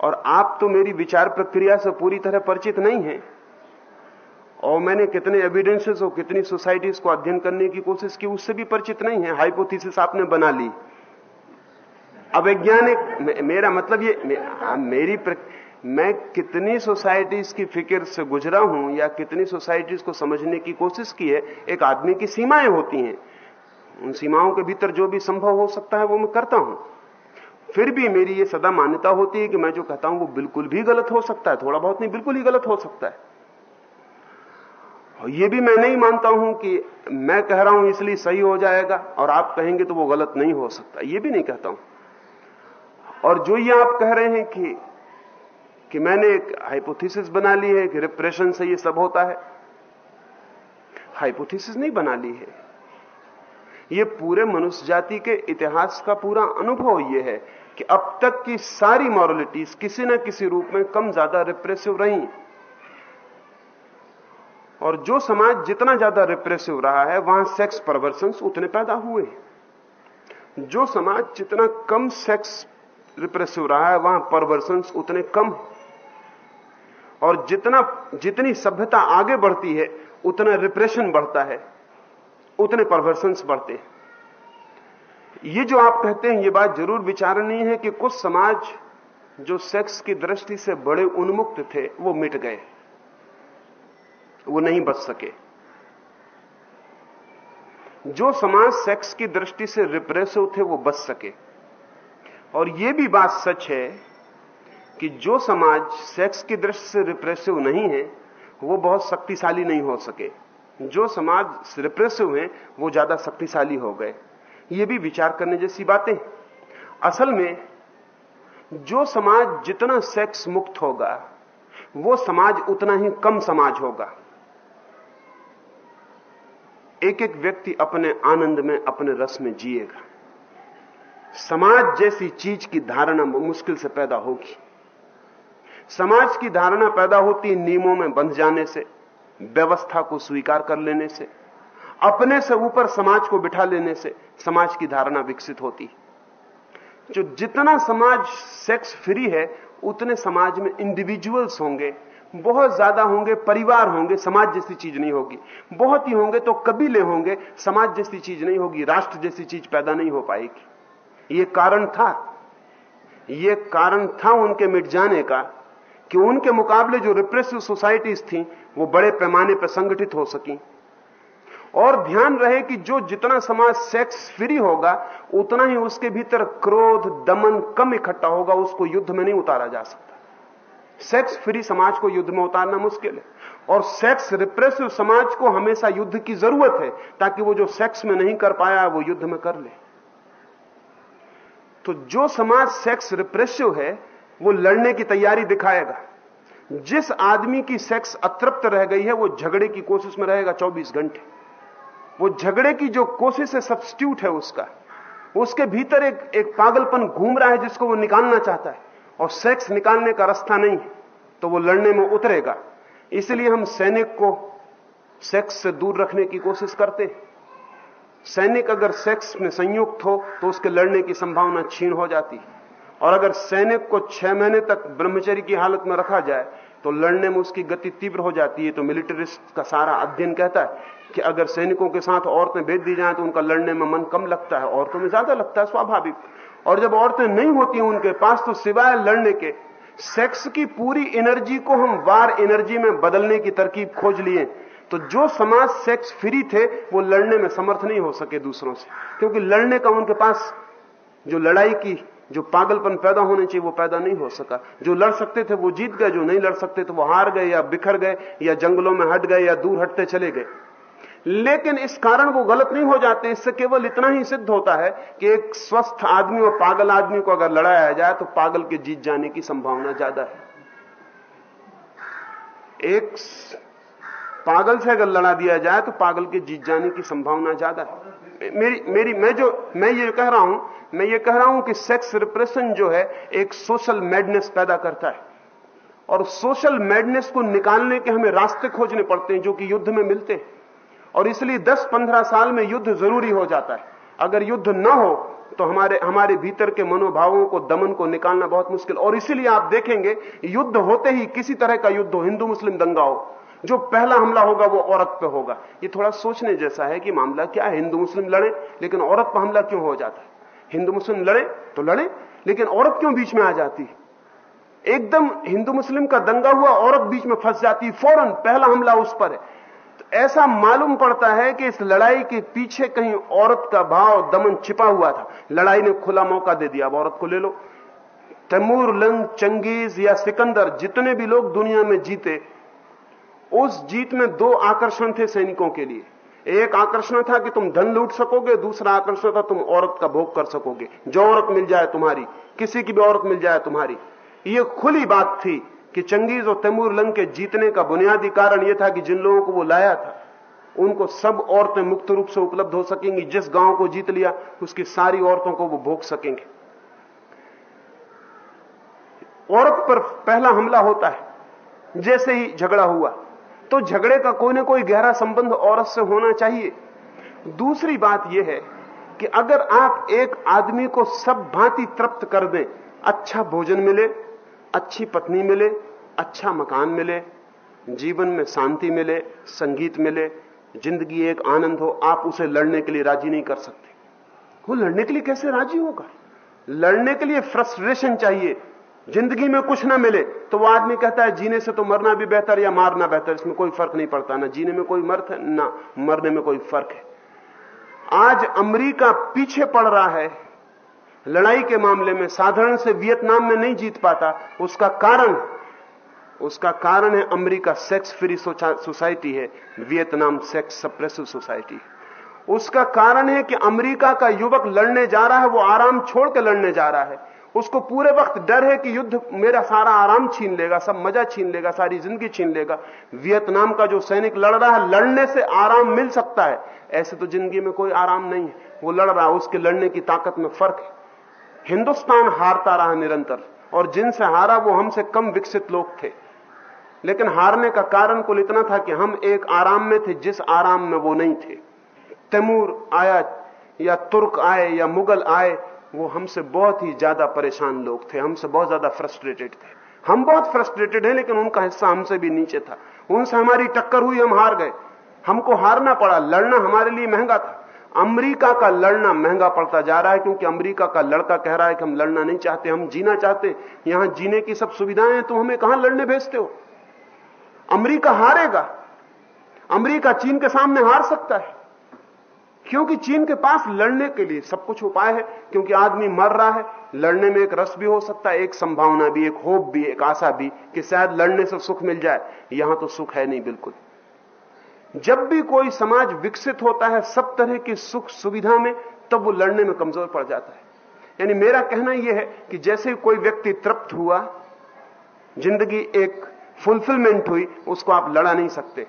और आप तो मेरी विचार प्रक्रिया से पूरी तरह परिचित नहीं है। और मैंने कितने एविडेंसेस और कितनी सोसाइटीज को अध्ययन करने की कोशिश की उससे भी परिचित नहीं है। हाइपोथेसिस आपने बना ली। अवैज्ञानिक मेरा मतलब ये मे, मेरी प्र, मैं कितनी सोसाइटीज की फ़िक्र से गुजरा हूँ या कितनी सोसाइटीज को समझने की कोशिश की है एक आदमी की सीमाएँ होती हैं। उन सीमाओं के भीतर जो भी संभव हो सकता है वो मैं करता हूँ। फिर भी मेरी ये सदा मान्यता होती है कि मैं जो कहता हूँ वो बिल्कुल भी गलत हो सकता है थोड़ा बहुत नहीं बिल्कुल ही गलत हो सकता है। और ये भी मैं नहीं मानता हूँ कि मैं कह रहा हूँ इसलिए सही हो जाएगा और आप कहेंगे तो वो गलत नहीं हो सकता। ये भी नहीं कहता हूँ। और जो ये आप कह रहे हैं कि कि मैंने एक हाइपोथेसिस बना ली है कि रिप्रेशन से ये सब होता है। हाइपोथेसिस नहीं बना ली है। ये पूरे मनुष्य जाति के इतिहास का पूरा अनुभव ये है कि अब तक की सारी मॉरलिटीज किसी न किसी रूप में कम ज़्यादा रिप्रेसिव रही। और जो समाज जितना ज़्यादा रिप्रेसिव रहा है, वहाँ सेक्स परवर्सन उतने पैदा हुए जो समाज जितना कम सेक्स रिप्रेसिव रहा है, वहाँ परवर्सन उतने कम और जितना, जितनी सभ्यता आगे बढ़ती है, उतना रिप्रेशन बढ़ता है, उतने परवर्सन्स बढ़ते हैं। ये जो आप कहते हैं, ये बात ज़रूर विचारणीय है कि कुछ समाज जो सेक्स की दृष्टि से बड़े उन्मुक्त थे, वो मिट गए। वो नहीं बच सके। जो समाज सेक्स की दृष्टि से रिप्रेसिव थे, वो बच सके। और यह भी बात सच है कि जो समाज सेक्स की दृष्टि से रिप्रेसिव नहीं है, वो बहुत शक्तिशाली नहीं हो सके। जो समाज रिप्रेसिव हैं, वो ज़्यादा शक्तिशाली हो गए। ये भी विचार करने जैसी बातें। असल में, जो समाज जितना सेक्स मुक्त होगा, वो समाज उतना ही कम समाज होगा। एक एक व्यक्ति अपने आनंद में, अपने रस में जिएगा। समाज जैसी चीज़ की धारणा मुश्किल से पैदा होगी। समाज की धारणा पैदा होती है नियमों में बंध जाने से, व्यवस्था को स्वीकार कर लेने से, अपने से ऊपर समाज को बिठा लेने से समाज की धारणा विकसित होती है। जो जितना समाज सेक्स फ्री है, उतने समाज में इंडिविजुअल्स होंगे बहुत ज़्यादा होंगे, परिवार होंगे, समाज जैसी चीज़ नहीं होगी। बहुत ही होंगे तो कबीले होंगे, समाज जैसी चीज़ नहीं होगी, राष्ट्र जैसी चीज़ पैदा नहीं हो पाएगी। ये कारण था। ये कारण था उनके मिट जाने का कि उनके मुकाबले जो रिप्रेसिव सोसाइटीज थी, वो बड़े पैमाने पर संगठित हो सकी। और ध्यान रहे कि जो जितना समाज सेक्स फ्री होगा, उतना ही उसके भीतर क्रोध, दमन, कम इकट्ठा होगा, उसको युद्ध में नहीं उतारा जा सकता। सेक्स फ्री समाज को युद्ध में उतारना मुश्किल है। और सेक्स रिप्रेसिव समाज को हमेशा युद्ध की ज़रूरत है, ताकि वो जो सेक्स में नहीं कर पाया, वो युद्ध में कर ले। तो जो समाज सेक्स रिप्रेसिव है, वो लड़ने की तैयारी दिखाएगा। जिस आदमी की सेक्स अतृप्त रह गई है, वो झगड़े की कोशिश में रहेगा 24 घंटे। वो झगड़े की जो कोशिश है सब्सिट्यूट है उसका, उसके भीतर एक एक पागलपन घूम रहा है जिसको वो निकालना चाहता है। और सेक्स निकालने का रास्ता नहीं तो वो लड़ने में उतरेगा। इसलिए हम सैनिक को सेक्स से दूर रखने की कोशिश करते सैनिक अगर सेक्स में संयुक्त हो तो उसके लड़ने की संभावना छीन हो जाती है। और अगर सैनिक को छह महीने तक ब्रह्मचर्य की हालत में रखा जाए तो लड़ने में उसकी गति तीव्र हो जाती है। तो मिलिटरिस्ट का सारा अध्ययन कहता है कि अगर सैनिकों के साथ औरतें भेज दी जाएँ तो उनका लड़ने में मन कम लगता है, औरतों में ज़्यादा लगता है, स्वाभाविक। और जब औरतें नहीं होती उनके पास तो सिवाय लड़ने के सेक्स की पूरी एनर्जी को हम वार एनर्जी में बदलने की तरकीब खोज लिए तो जो समाज सेक्स फ्री थे, वो लड़ने में समर्थ नहीं हो सके दूसरों से। क्योंकि लड़ने का उनके पास जो लड़ाई की, जो पागलपन पैदा होने चाहिए, वो पैदा नहीं हो सका। जो लड़ सकते थे, वो जीत गए, जो नहीं लड़ सकते थे वो हार गए या बिखर गए, या जंगलों में हट गए, या दूर हटते चले गए। लेकिन इस कारण वो गलत नहीं हो जाते, इससे केवल इतना ही सिद्ध होता है कि एक स्वस्थ आदमी और पागल आदमी को अगर लड़ाया जाए तो पागल के जीत जाने की संभावना ज़्यादा है। एक पागल से अगर लड़ा दिया जाए तो पागल के जीत जाने की संभावना ज़्यादा है। मेरी मेरी, मैं जो, मैं ये कह रहा हूँ, मैं ये कह रहा हूँ कि सेक्स रिप्रेशन जो है, एक सोशल मैडनेस पैदा करता है। और सोशल मैडनेस को निकालने के हमें रास्ते खोजने पड़ते हैं, जो कि युद्ध में मिलते हैं। और इसलिए 10-15 साल में युद्ध ज़रूरी हो जाता है। अगर युद्ध न हो तो हमारे हमारे भीतर के मनोभावों को, दमन को निकालना बहुत मुश्किल। और इसीलिए आप देखेंगे, युद्ध होते ही किसी तरह का युद्ध हो हिंदू मुस्लिम दंगा हो, जो पहला हमला होगा, वो औरत पे होगा। ये थोड़ा सोचने जैसा है कि मामला क्या है? हिंदू मुस्लिम लड़े, लेकिन औरत पर हमला क्यों हो जाता है? हिंदू मुस्लिम लड़े तो लड़े, लेकिन औरत क्यों बीच में आ जाती है? एकदम हिंदू मुस्लिम का दंगा हुआ, औरत बीच में फंस जाती फ़ौरन पहला हमला उस पर है। ऐसा मालूम पड़ता है कि इस लड़ाई के पीछे कहीं औरत का भाव दमन छिपा हुआ था। लड़ाई ने खुला मौका दे दिया, अब औरत को ले लो। तैमूर, लंग, चंगेज या सिकंदर, जितने भी लोग दुनिया में जीते, उस जीत में दो आकर्षण थे सैनिकों के लिए। एक आकर्षण था कि तुम धन लूट सकोगे, दूसरा आकर्षण था तुम औरत का भोग कर सकोगे। जो औरत मिल जाए तुम्हारी, किसी की भी औरत मिल जाए तुम्हारी। ये खुली बात थी। कि चंगेज और तैमूर लंग के जीतने का बुनियादी कारण यह था कि जिन लोगों को वो लाया था, उनको सब औरतें मुक्त रूप से उपलब्ध हो सकेंगी। जिस गाँव को जीत लिया, उसकी सारी औरतों को वो भोग सकेंगे। औरत पर पहला हमला होता है। जैसे ही झगड़ा हुआ तो झगड़े का कोई ना कोई गहरा संबंध औरत से होना चाहिए। दूसरी बात यह है कि अगर आप एक आदमी को सब भांति तृप्त कर दें अच्छा भोजन मिले अच्छी पत्नी मिले अच्छा मकान मिले, जीवन में शांति मिले, संगीत मिले, ज़िंदगी एक आनंद हो, आप उसे लड़ने के लिए राज़ी नहीं कर सकते। वो लड़ने के लिए कैसे राज़ी होगा? लड़ने के लिए फ्रस्ट्रेशन चाहिए। ज़िंदगी में कुछ ना मिले तो वो आदमी कहता है, जीने से तो मरना भी बेहतर या मारना बेहतर, इसमें कोई फ़र्क नहीं पड़ता, ना जीने में कोई मर्थ है, ना मरने में कोई फ़र्क है। आज अमरीका पीछे पड़ रहा है लड़ाई के मामले में, साधारण से वियतनाम में नहीं जीत पाता। उसका कारण उसका कारण है अमेरिका सेक्स फ्री सोसाइटी है। वियतनाम सेक्स सप्रेसिव सोसाइटी उसका कारण है कि अमेरिका का युवक लड़ने जा रहा है, वो आराम छोड़ के लड़ने जा रहा है। उसको पूरे वक्त डर है कि युद्ध मेरा सारा आराम छीन लेगा, सब मज़ा छीन लेगा, सारी ज़िंदगी छीन लेगा। वियतनाम का जो सैनिक लड़ रहा है, लड़ने से आराम मिल सकता है। ऐसे तो ज़िंदगी में कोई आराम नहीं है। वो लड़ रहा है, उसके लड़ने की ताकत में फ़र्क है। हिंदुस्तान हारता रहा निरंतर, और जिनसे हारा वो हमसे कम विकसित लोग थे। लेकिन हारने का कारण कुल इतना था कि हम एक आराम में थे, जिस आराम में वो नहीं थे। तैमूर आया, या तुर्क आए, या मुगल आए, वो हमसे बहुत ही ज़्यादा परेशान लोग थे, हमसे बहुत ज़्यादा फ्रस्ट्रेटेड थे। हम बहुत फ्रस्ट्रेटेड हैं, लेकिन उनका हिस्सा हमसे भी नीचे था। उनसे हमारी टक्कर हुई, हम हार गए। हमको हारना पड़ा, लड़ना हमारे लिए महँगा था। अमेरिका का लड़ना महँगा पड़ता जा रहा है क्योंकि अमेरिका का लड़का कह रहा है कि हम लड़ना नहीं चाहते, हम जीना चाहते। यहाँ जीने की सब सुविधाएँ हैं तो हमें कहाँ लड़ने भेजते हो? अमेरिका हारेगा। अमेरिका चीन के सामने हार सकता है। क्योंकि चीन के पास लड़ने के लिए सब कुछ उपाय है, क्योंकि आदमी मर रहा है। लड़ने में एक रस भी हो सकता है, एक संभावना भी, एक होप भी, एक आशा भी कि शायद लड़ने से सुख मिल जाए। यहाँ तो सुख है नहीं बिल्कुल। जब भी कोई समाज विकसित होता है सब तरह की सुख सुविधा में, तब वो लड़ने में कमज़ोर पड़ जाता है। यानी मेरा कहना यह है कि जैसे कोई व्यक्ति तृप्त हुआ, ज़िंदगी एक फुलफिलमेंट हुई, उसको आप लड़ा नहीं सकते।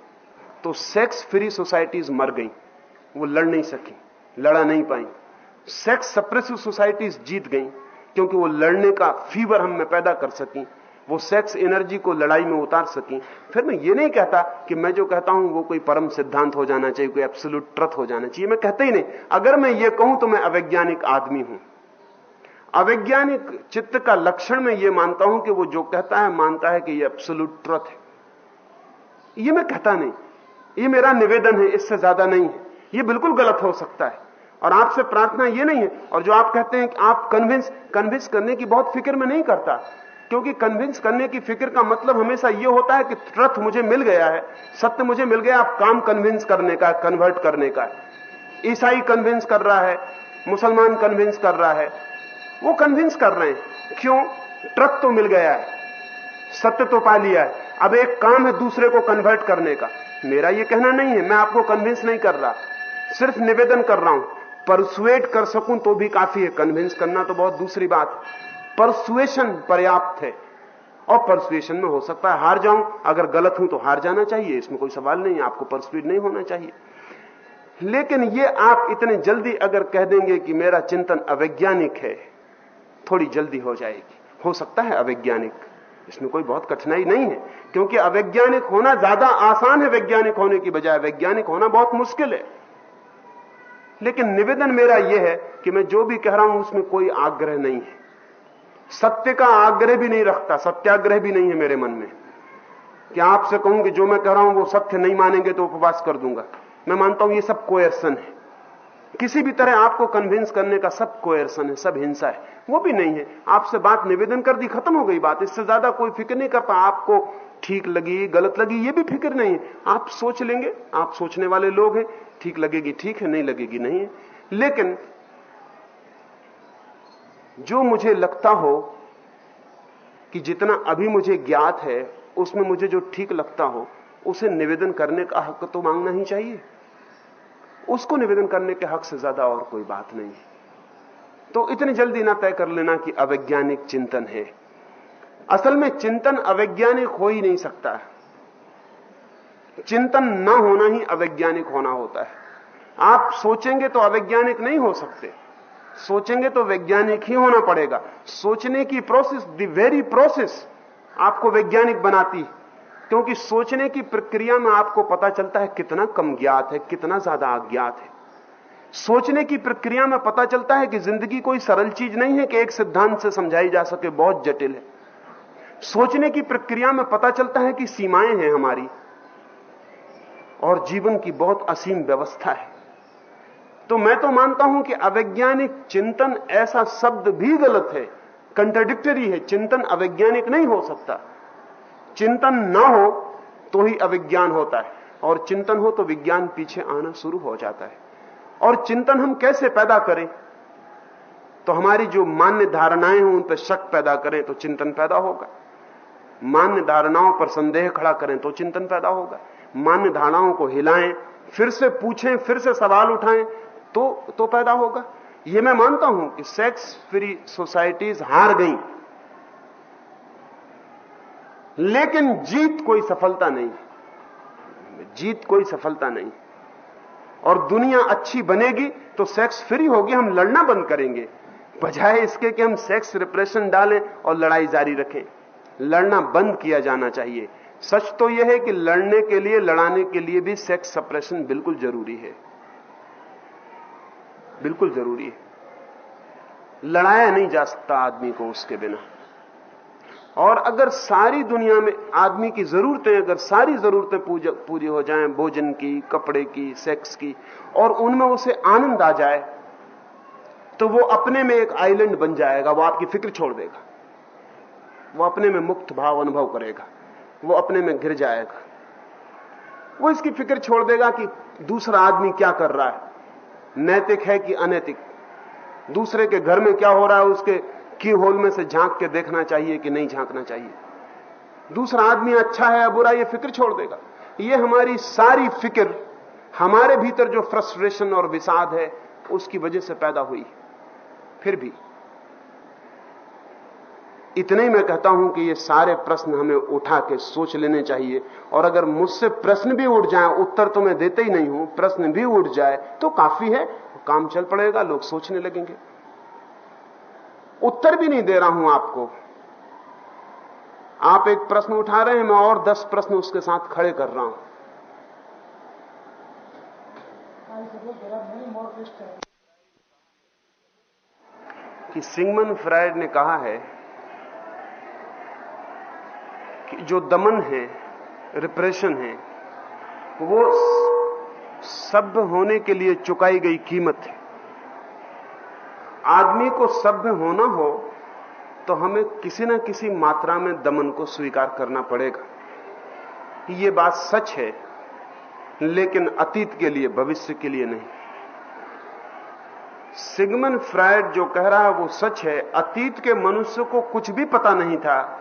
तो सेक्स फ्री सोसाइटीज मर गई। वो लड़ नहीं सकी, लड़ा नहीं पाई। सेक्स सप्रेसिव सोसाइटीज जीत गई, क्योंकि वो लड़ने का फीवर हम में पैदा कर सकी। वो सेक्स एनर्जी को लड़ाई में उतार सकी। फिर मैं ये नहीं कहता कि मैं जो कहता हूँ वो कोई परम सिद्धांत हो जाना चाहिए, कोई एब्सोल्यूट ट्रथ हो जाना चाहिए। मैं कहता ही नहीं। अगर मैं ये कहूँ तो मैं अवैज्ञानिक आदमी हूँ। अवैज्ञानिक चित्त का लक्षण मैं ये मानता हूँ कि वो जो कहता है, मानता है कि ये एब्सोल्यूट ट्रथ है। ये मैं कहता नहीं। ये मेरा निवेदन है, इससे ज़्यादा नहीं है। ये बिल्कुल गलत हो सकता है। और आपसे प्रार्थना ये नहीं है। और जो आप कहते हैं कि आप कन्विंस कन्विंस करने की बहुत फ़िक्र में नहीं करता। क्योंकि कन्विंस करने की फ़िक्र का मतलब हमेशा यह होता है कि ट्रथ मुझे मिल गया है, सत्य मुझे मिल गया आप काम कन्विंस करने का कन्वर्ट करने का ईसाई कन्विंस कर रहा है, मुसलमान कन्विंस कर रहा है, वो कन्विंस कर रहे हैं। क्यों? ट्रक तो मिल गया है, सत्य तो पा लिया है। अब एक काम है दूसरे को कन्वर्ट करने का। मेरा ये कहना नहीं है, मैं आपको कन्विंस नहीं कर रहा, सिर्फ़ निवेदन कर रहा हूँ। परसुएट कर सकूँ तो भी काफ़ी है कन्विंस करना तो बहुत दूसरी बात। है परसुएशन पर्याप्त है। और परसुएशन में हो सकता है हार जाऊँ, अगर गलत हूँ तो हार जाना चाहिए, इसमें कोई सवाल नहीं आपको परसुएट नहीं होना चाहिए। लेकिन ये आप इतने जल्दी अगर कह देंगे कि मेरा चिंतन अवैज्ञानिक है, थोड़ी जल्दी हो जाएगी। हो सकता है अवैज्ञानिक। इसमें कोई बहुत कठिनाई नहीं है, क्योंकि अवैज्ञानिक होना ज़्यादा आसान है वैज्ञानिक होने की बजाय। वैज्ञानिक होना बहुत मुश्किल है। लेकिन निवेदन मेरा यह है कि मैं जो भी कह रहा हूँ, उसमें कोई आग्रह नहीं है। सत्य का आग्रह भी नहीं रखता, सत्याग्रह भी नहीं है मेरे मन में। कि आपसे कहूँ कि जो मैं कह रहा हूँ वो सत्य नहीं मानेंगे तो उपवास कर दूँगा। मैं मानता हूँ ये सब कोयर्सन है। किसी भी तरह आपको कन्विंस करने का सब कोयर्सन है, सब हिंसा है। वो भी नहीं है। आपसे बात निवेदन कर दी, खत्म हो गई बात। इससे ज़्यादा कोई फ़िक्र नहीं करता आपको ठीक लगी, गलत लगी, ये भी फ़िक्र नहीं है। आप सोच लेंगे, आप सोचने वाले लोग हैं, ठीक लगेगी, ठीक है, नहीं लगेगी, नहीं है। लेकिन जो मुझे लगता हो कि जितना अभी मुझे ज्ञात है, उसमें मुझे जो ठीक लगता हो, उसे निवेदन करने का हक तो मांगना ही चाहिए। उसको निवेदन करने के हक से ज़्यादा और कोई बात नहीं। है तो इतनी जल्दी ना तय कर लेना कि अवैज्ञानिक चिंतन है। असल में चिंतन अवैज्ञानिक हो ही नहीं सकता चिंतन ना होना ही अवैज्ञानिक होना होता है। आप सोचेंगे तो अवैज्ञानिक नहीं हो सकते। सोचेंगे तो वैज्ञानिक ही होना पड़ेगा। सोचने की प्रोसेस द वेरी प्रोसेस आपको वैज्ञानिक बनाती है। क्योंकि सोचने की प्रक्रिया में आपको पता चलता है कितना कम ज्ञात है, कितना ज़्यादा अज्ञात है। सोचने की प्रक्रिया में पता चलता है कि ज़िंदगी कोई सरल चीज़ नहीं है कि एक सिद्धांत से समझाई जा सके, बहुत जटिल है। सोचने की प्रक्रिया में पता चलता है कि सीमाएँ हैं हमारी, और जीवन की बहुत असीम व्यवस्था है। तो मैं तो मानता हूँ कि अवैज्ञानिक चिंतन ऐसा शब्द भी गलत है कंट्राडिक्टरी है। चिंतन अवैज्ञानिक नहीं हो सकता। चिंतन ना हो तो ही अविज्ञान होता है, और चिंतन हो तो विज्ञान पीछे आना शुरू हो जाता है। और चिंतन हम कैसे पैदा करें? तो हमारी जो मान्य धारणाएँ हैं, उन पर शक पैदा करें तो चिंतन पैदा होगा। मान्य धारणाओं पर संदेह खड़ा करें तो चिंतन पैदा होगा। मान्य धारणाओं को हिलाएँ, फिर से पूछें, फिर से सवाल उठाएँ तो तो पैदा होगा। ये मैं मानता हूँ कि सेक्स फ्री सोसाइटीज हार गई। लेकिन जीत कोई सफलता नहीं। जीत कोई सफलता नहीं। और दुनिया अच्छी बनेगी तो सेक्स फ्री होगी, हम लड़ना बंद करेंगे। बजाय इसके कि हम सेक्स रिप्रेशन डालें और लड़ाई जारी रखें। लड़ना बंद किया जाना चाहिए। सच तो यह है कि लड़ने के लिए, लड़ाने के लिए भी सेक्स सप्रेशन बिल्कुल ज़रूरी है। बिल्कुल ज़रूरी है। लड़ाया नहीं जा सकता आदमी को उसके बिना। और अगर सारी दुनिया में आदमी की जरूरतें, अगर सारी जरूरतें पूरी हो जाएँ, भोजन की, कपड़े की, सेक्स की, और उनमें उसे आनंद आ जाए तो वो अपने में एक आइलैंड बन जाएगा, वो आपकी फ़िक्र छोड़ देगा। वो अपने में मुक्त भाव अनुभव करेगा, वो अपने में घिर जाएगा। वो इसकी फ़िक्र छोड़ देगा कि दूसरा आदमी क्या कर रहा है। नैतिक है कि अनैतिक? दूसरे के घर में क्या हो रहा है, उसके की होल में से झाँक के देखना चाहिए कि नहीं झांकना चाहिए? दूसरा आदमी अच्छा है या बुरा, ये फ़िक्र छोड़ देगा। ये हमारी सारी फ़िक्र, हमारे भीतर जो फ्रस्ट्रेशन और विषाद है, उसकी वजह से पैदा हुई फिर भी इतने ही मैं कहता हूँ कि ये सारे प्रश्न हमें उठा के सोच लेने चाहिए। और अगर मुझसे प्रश्न भी उठ जाए, उत्तर तो मैं देते ही नहीं हूँ, प्रश्न भी उठ जाए तो काफ़ी है। काम चल पड़ेगा, लोग सोचने लगेंगे। उत्तर भी नहीं दे रहा हूँ आपको। आप एक प्रश्न उठा रहे हैं, मैं और दस प्रश्न उसके साथ खड़े कर रहा हूँ। कि सिंगमन फ्रायड ने कहा है कि जो दमन है रिप्रेशन है, वो सभ्य होने के लिए चुकाई गई कीमत है। आदमी को सभ्य होना हो तो हमें किसी न किसी मात्रा में दमन को स्वीकार करना पड़ेगा। ये बात सच है, लेकिन अतीत के लिए, भविष्य के लिए नहीं। सिगमन फ्रायड जो कह रहा है, वो सच है। अतीत के मनुष्य को कुछ भी पता नहीं था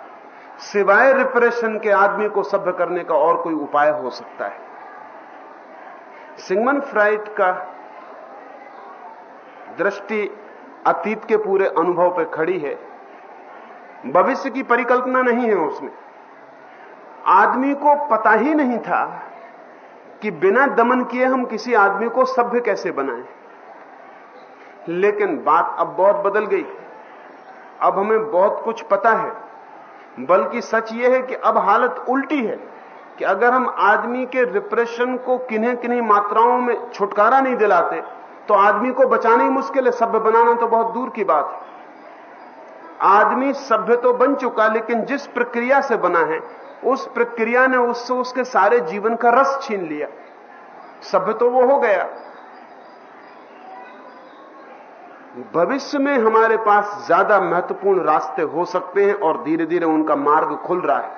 सिवाय रिप्रेशन के आदमी को सभ्य करने का और कोई उपाय हो सकता है। सिंगमन फ्राइड का दृष्टि अतीत के पूरे अनुभव पर खड़ी है। भविष्य की परिकल्पना नहीं है उसमें। आदमी को पता ही नहीं था कि बिना दमन किए हम किसी आदमी को सभ्य कैसे बनाएँ। लेकिन बात अब बहुत बदल गई। अब हमें बहुत कुछ पता है। बल्कि सच यह है कि अब हालत उल्टी है कि अगर हम आदमी के रिप्रेशन को किन्हीं किन्हीं मात्राओं में छुटकारा नहीं दिलाते तो आदमी को बचाना ही मुश्किल है। सभ्य बनाना तो बहुत दूर की बात है। आदमी सभ्य तो बन चुका, लेकिन जिस प्रक्रिया से बना है, उस प्रक्रिया ने उससे उसके सारे जीवन का रस छीन लिया। सभ्य तो वो हो गया। भविष्य में हमारे पास ज़्यादा महत्वपूर्ण रास्ते हो सकते हैं और धीरे धीरे उनका मार्ग खुल रहा है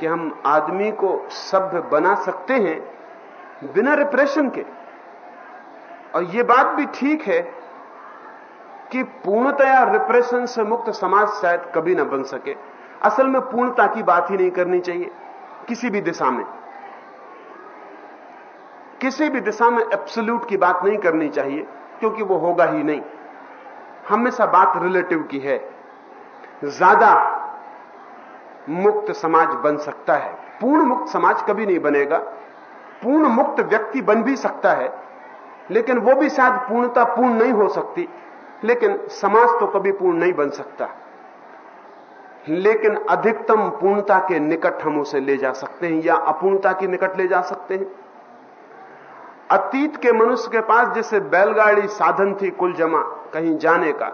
कि हम आदमी को सभ्य बना सकते हैं बिना रिप्रेशन के। और यह बात भी ठीक है कि पूर्णतया रिप्रेशन से मुक्त समाज शायद कभी ना बन सके। असल में पूर्णता की बात ही नहीं करनी चाहिए किसी भी दिशा में। किसी भी दिशा में एब्सोल्यूट की बात नहीं करनी चाहिए, क्योंकि वो होगा ही नहीं। हमेशा बात रिलेटिव की है। ज़्यादा मुक्त समाज बन सकता है। पूर्ण मुक्त समाज कभी नहीं बनेगा। पूर्ण मुक्त व्यक्ति बन भी सकता है, लेकिन वो भी शायद पूर्णता पूर्ण नहीं हो सकती। लेकिन समाज तो कभी पूर्ण नहीं बन सकता। लेकिन अधिकतम पूर्णता के निकट हम उसे ले जा सकते हैं या अपूर्णता के निकट ले जा सकते हैं। अतीत के मनुष्य के पास जैसे बैलगाड़ी साधन थी कुल जमा, कहीं जाने का।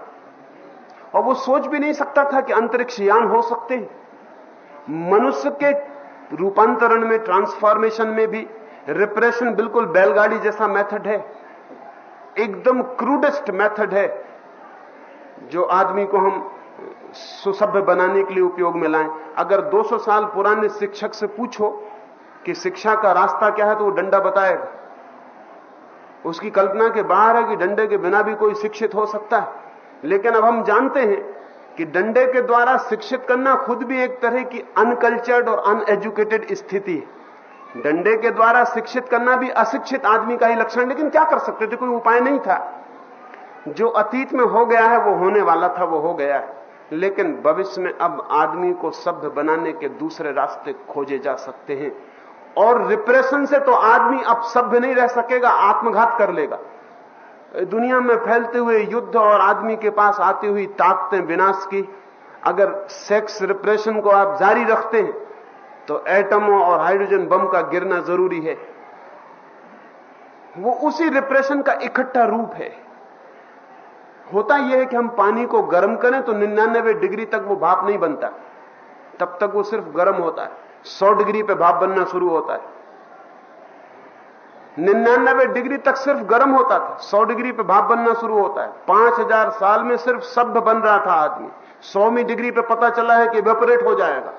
और वो सोच भी नहीं सकता था कि अंतरिक्ष यान हो सकते हैं। मनुष्य के रूपांतरण में, ट्रांसफॉर्मेशन में भी रिप्रेशन बिल्कुल बैलगाड़ी जैसा मेथड है। एकदम क्रूडेस्ट मेथड है, जो आदमी को हम सुसभ्य बनाने के लिए उपयोग में लाएँ। अगर 200 साल पुराने शिक्षक से पूछो कि शिक्षा का रास्ता क्या है तो वो डंडा बताएगा। उसकी कल्पना के बाहर है कि डंडे के बिना भी कोई शिक्षित हो सकता है। लेकिन अब हम जानते हैं कि डंडे के द्वारा शिक्षित करना खुद भी एक तरह की अनकल्चर्ड और अनएजुकेटेड स्थिति है। डंडे के द्वारा शिक्षित करना भी अशिक्षित आदमी का ही लक्षण लेकिन क्या कर सकते थे? कोई उपाय नहीं था। जो अतीत में हो गया है, वो होने वाला था, वो हो गया है। लेकिन भविष्य में अब आदमी को सभ्य बनाने के दूसरे रास्ते खोजे जा सकते हैं। और रिप्रेशन से तो आदमी अब सभ्य नहीं रह सकेगा, आत्मघात कर लेगा। दुनिया में फैलते हुए युद्ध और आदमी के पास आती हुई ताकतें विनाश की। अगर सेक्स रिप्रेशन को आप जारी रखते हैं तो एटमों और हाइड्रोजन बम का गिरना ज़रूरी है। वो उसी रिप्रेशन का इकट्ठा रूप है। होता यह है कि हम पानी को गर्म करें तो निन्यानबे डिग्री तक वो भाप नहीं बनता। तब तक वो सिर्फ़ गर्म होता है। सौ डिग्री पे भाप बनना शुरू होता है। निन्यानबे डिग्री तक सिर्फ़ गर्म होता था, सौ डिग्री पे भाप बनना शुरू होता है। पाँच हज़ार साल में सिर्फ़ सभ्य बन रहा था आदमी। सौवीं डिग्री पे पता चला है कि वेपरेट हो जाएगा।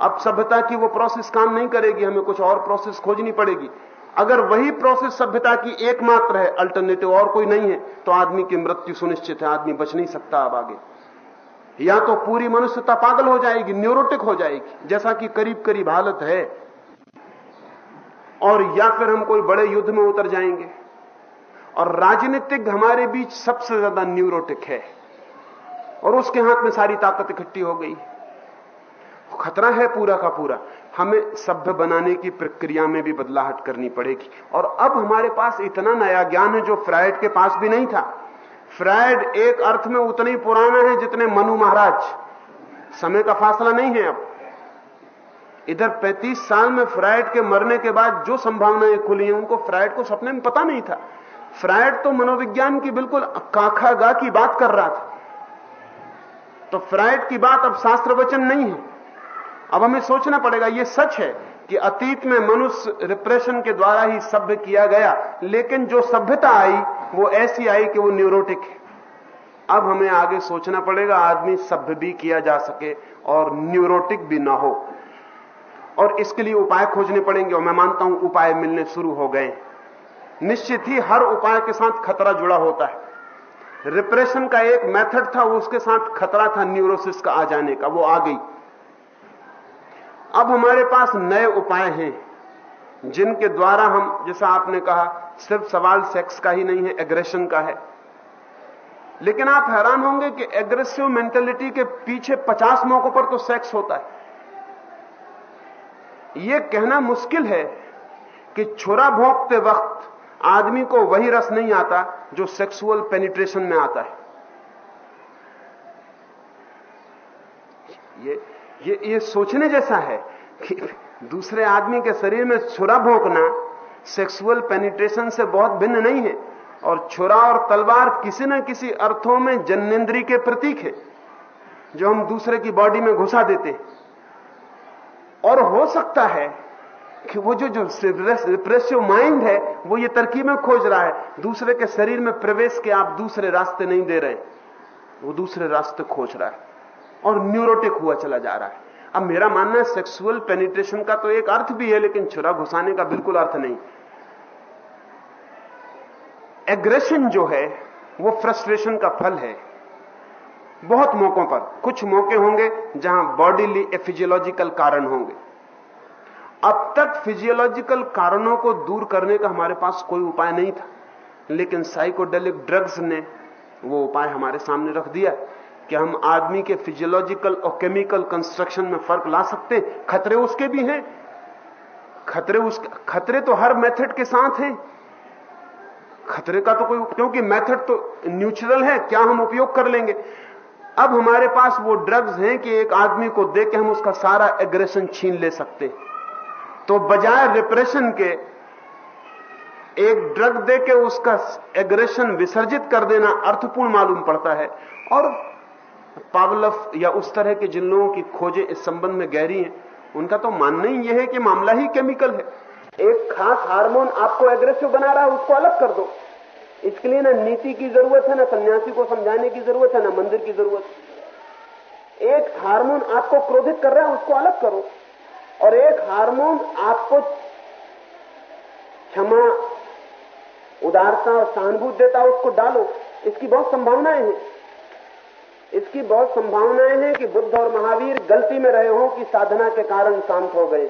अब सभ्यता की वो प्रोसेस काम नहीं करेगी, हमें कुछ और प्रोसेस खोजनी पड़ेगी। अगर वही प्रोसेस सभ्यता की एकमात्र है अल्टरनेटिव और कोई नहीं है तो आदमी की मृत्यु सुनिश्चित है, आदमी बच नहीं सकता अब आगे। या तो पूरी मनुष्यता पागल हो जाएगी न्यूरोटिक हो जाएगी, जैसा कि करीब करीब हालत है। और या फिर हम कोई बड़े युद्ध में उतर जाएँगे। और राजनीतिक हमारे बीच सबसे ज़्यादा न्यूरोटिक है। और उसके हाथ में सारी ताकत इकट्ठी हो गई। खतरा है पूरा का पूरा। हमें सभ्य बनाने की प्रक्रिया में भी बदलाहट करनी पड़ेगी। और अब हमारे पास इतना नया ज्ञान है जो फ्राइड के पास भी नहीं था। फ्राइड एक अर्थ में उतना ही पुराना है जितने मनु महाराज। समय का फासला नहीं है अब। इधर 35 साल में फ्राइड के मरने के बाद जो संभावनाएँ खुली हैं, उनको फ्राइड को सपने में पता नहीं था। फ्राइड तो मनोविज्ञान की बिल्कुल काखा गा की बात कर रहा था। तो फ्राइड की बात अब शास्त्र वचन नहीं है। अब हमें सोचना पड़ेगा यह सच है कि अतीत में मनुष्य रिप्रेशन के द्वारा ही सभ्य किया गया, लेकिन जो सभ्यता आई वो ऐसी आई कि वो न्यूरोटिक है। अब हमें आगे सोचना पड़ेगा, आदमी सभ्य भी किया जा सके और न्यूरोटिक भी ना हो। और इसके लिए उपाय खोजने पड़ेंगे, और मैं मानता हूँ उपाय मिलने शुरू हो गए निश्चित ही हर उपाय के साथ खतरा जुड़ा होता है। रिप्रेशन का एक मेथड था, उसके साथ खतरा था न्यूरोसिस का आ जाने का, वो आ गई। अब हमारे पास नए उपाय हैं। जिनके द्वारा हम, जैसा आपने कहा, सिर्फ़ सवाल सेक्स का ही नहीं है एग्रेशन का है। लेकिन आप हैरान होंगे कि एग्रेसिव मेंटेलिटी के पीछे 50 मौकों पर तो सेक्स होता है। यह कहना मुश्किल है कि छुरा भोंकते वक्त आदमी को वही रस नहीं आता जो सेक्सुअल पेनिट्रेशन में आता है। ये ये ये सोचने जैसा है कि दूसरे आदमी के शरीर में छुरा भोंकना सेक्सुअल पेनिट्रेशन से बहुत भिन्न नहीं है। और छुरा और तलवार किसी न किसी अर्थों में जन्नेन्द्री के प्रतीक है, जो हम दूसरे की बॉडी में घुसा देते हैं। और हो सकता है कि वो जो जो रिप्रेसिव माइंड है, वो ये तरकीबें खोज रहा है, दूसरे के शरीर में प्रवेश के आप दूसरे रास्ते नहीं दे रहे वो दूसरे रास्ते खोज रहा है और न्यूरोटिक हुआ चला जा रहा है। अब मेरा मानना है सेक्सुअल पेनिट्रेशन का तो एक अर्थ भी है, लेकिन छुरा घुसाने का बिल्कुल अर्थ नहीं। एग्रेशन जो है, वो फ्रस्ट्रेशन का फल है। बहुत मौकों पर, कुछ मौके होंगे जहाँ बॉडीली फिजियोलॉजिकल कारण होंगे। अब तक फिजियोलॉजिकल कारणों को दूर करने का हमारे पास कोई उपाय नहीं था, लेकिन साइकोडेलिक ड्रग्स ने वो उपाय हमारे सामने रख दिया। कि हम आदमी के फिजियोलॉजिकल और केमिकल कंस्ट्रक्शन में फ़र्क ला सकते हैं। खतरे उसके भी हैं। खतरे उसके खतरे तो हर मेथड के साथ हैं। खतरे का तो कोई, क्योंकि मेथड तो न्यूट्रल है, क्या हम उपयोग कर लेंगे? अब हमारे पास वो ड्रग्स हैं कि एक आदमी को दे के हम उसका सारा एग्रेशन छीन ले सकते तो बजाय रिप्रेशन के, एक ड्रग दे के उसका एग्रेशन विसर्जित कर देना अर्थपूर्ण मालूम पड़ता है। और पावलफ या उस तरह के जिन लोगों की खोजें इस संबंध में गहरी हैं, उनका तो मानना ही यह है कि मामला ही केमिकल है। एक खास हार्मोन आपको एग्रेसिव बना रहा है, उसको अलग कर दो। इसके लिए ना नीति की ज़रूरत है, ना सन्यासी को समझाने की ज़रूरत है, ना मंदिर की ज़रूरत है। एक हार्मोन आपको क्रोधित कर रहा है, उसको अलग करो। और एक हार्मोन आपको क्षमा, उदारता और सहानुभूत देता है, उसको डालो। इसकी बहुत संभावनाएँ हैं। इसकी बहुत संभावनाएँ हैं कि बुद्ध और महावीर गलती में रहे हों कि साधना के कारण शांत हो गए।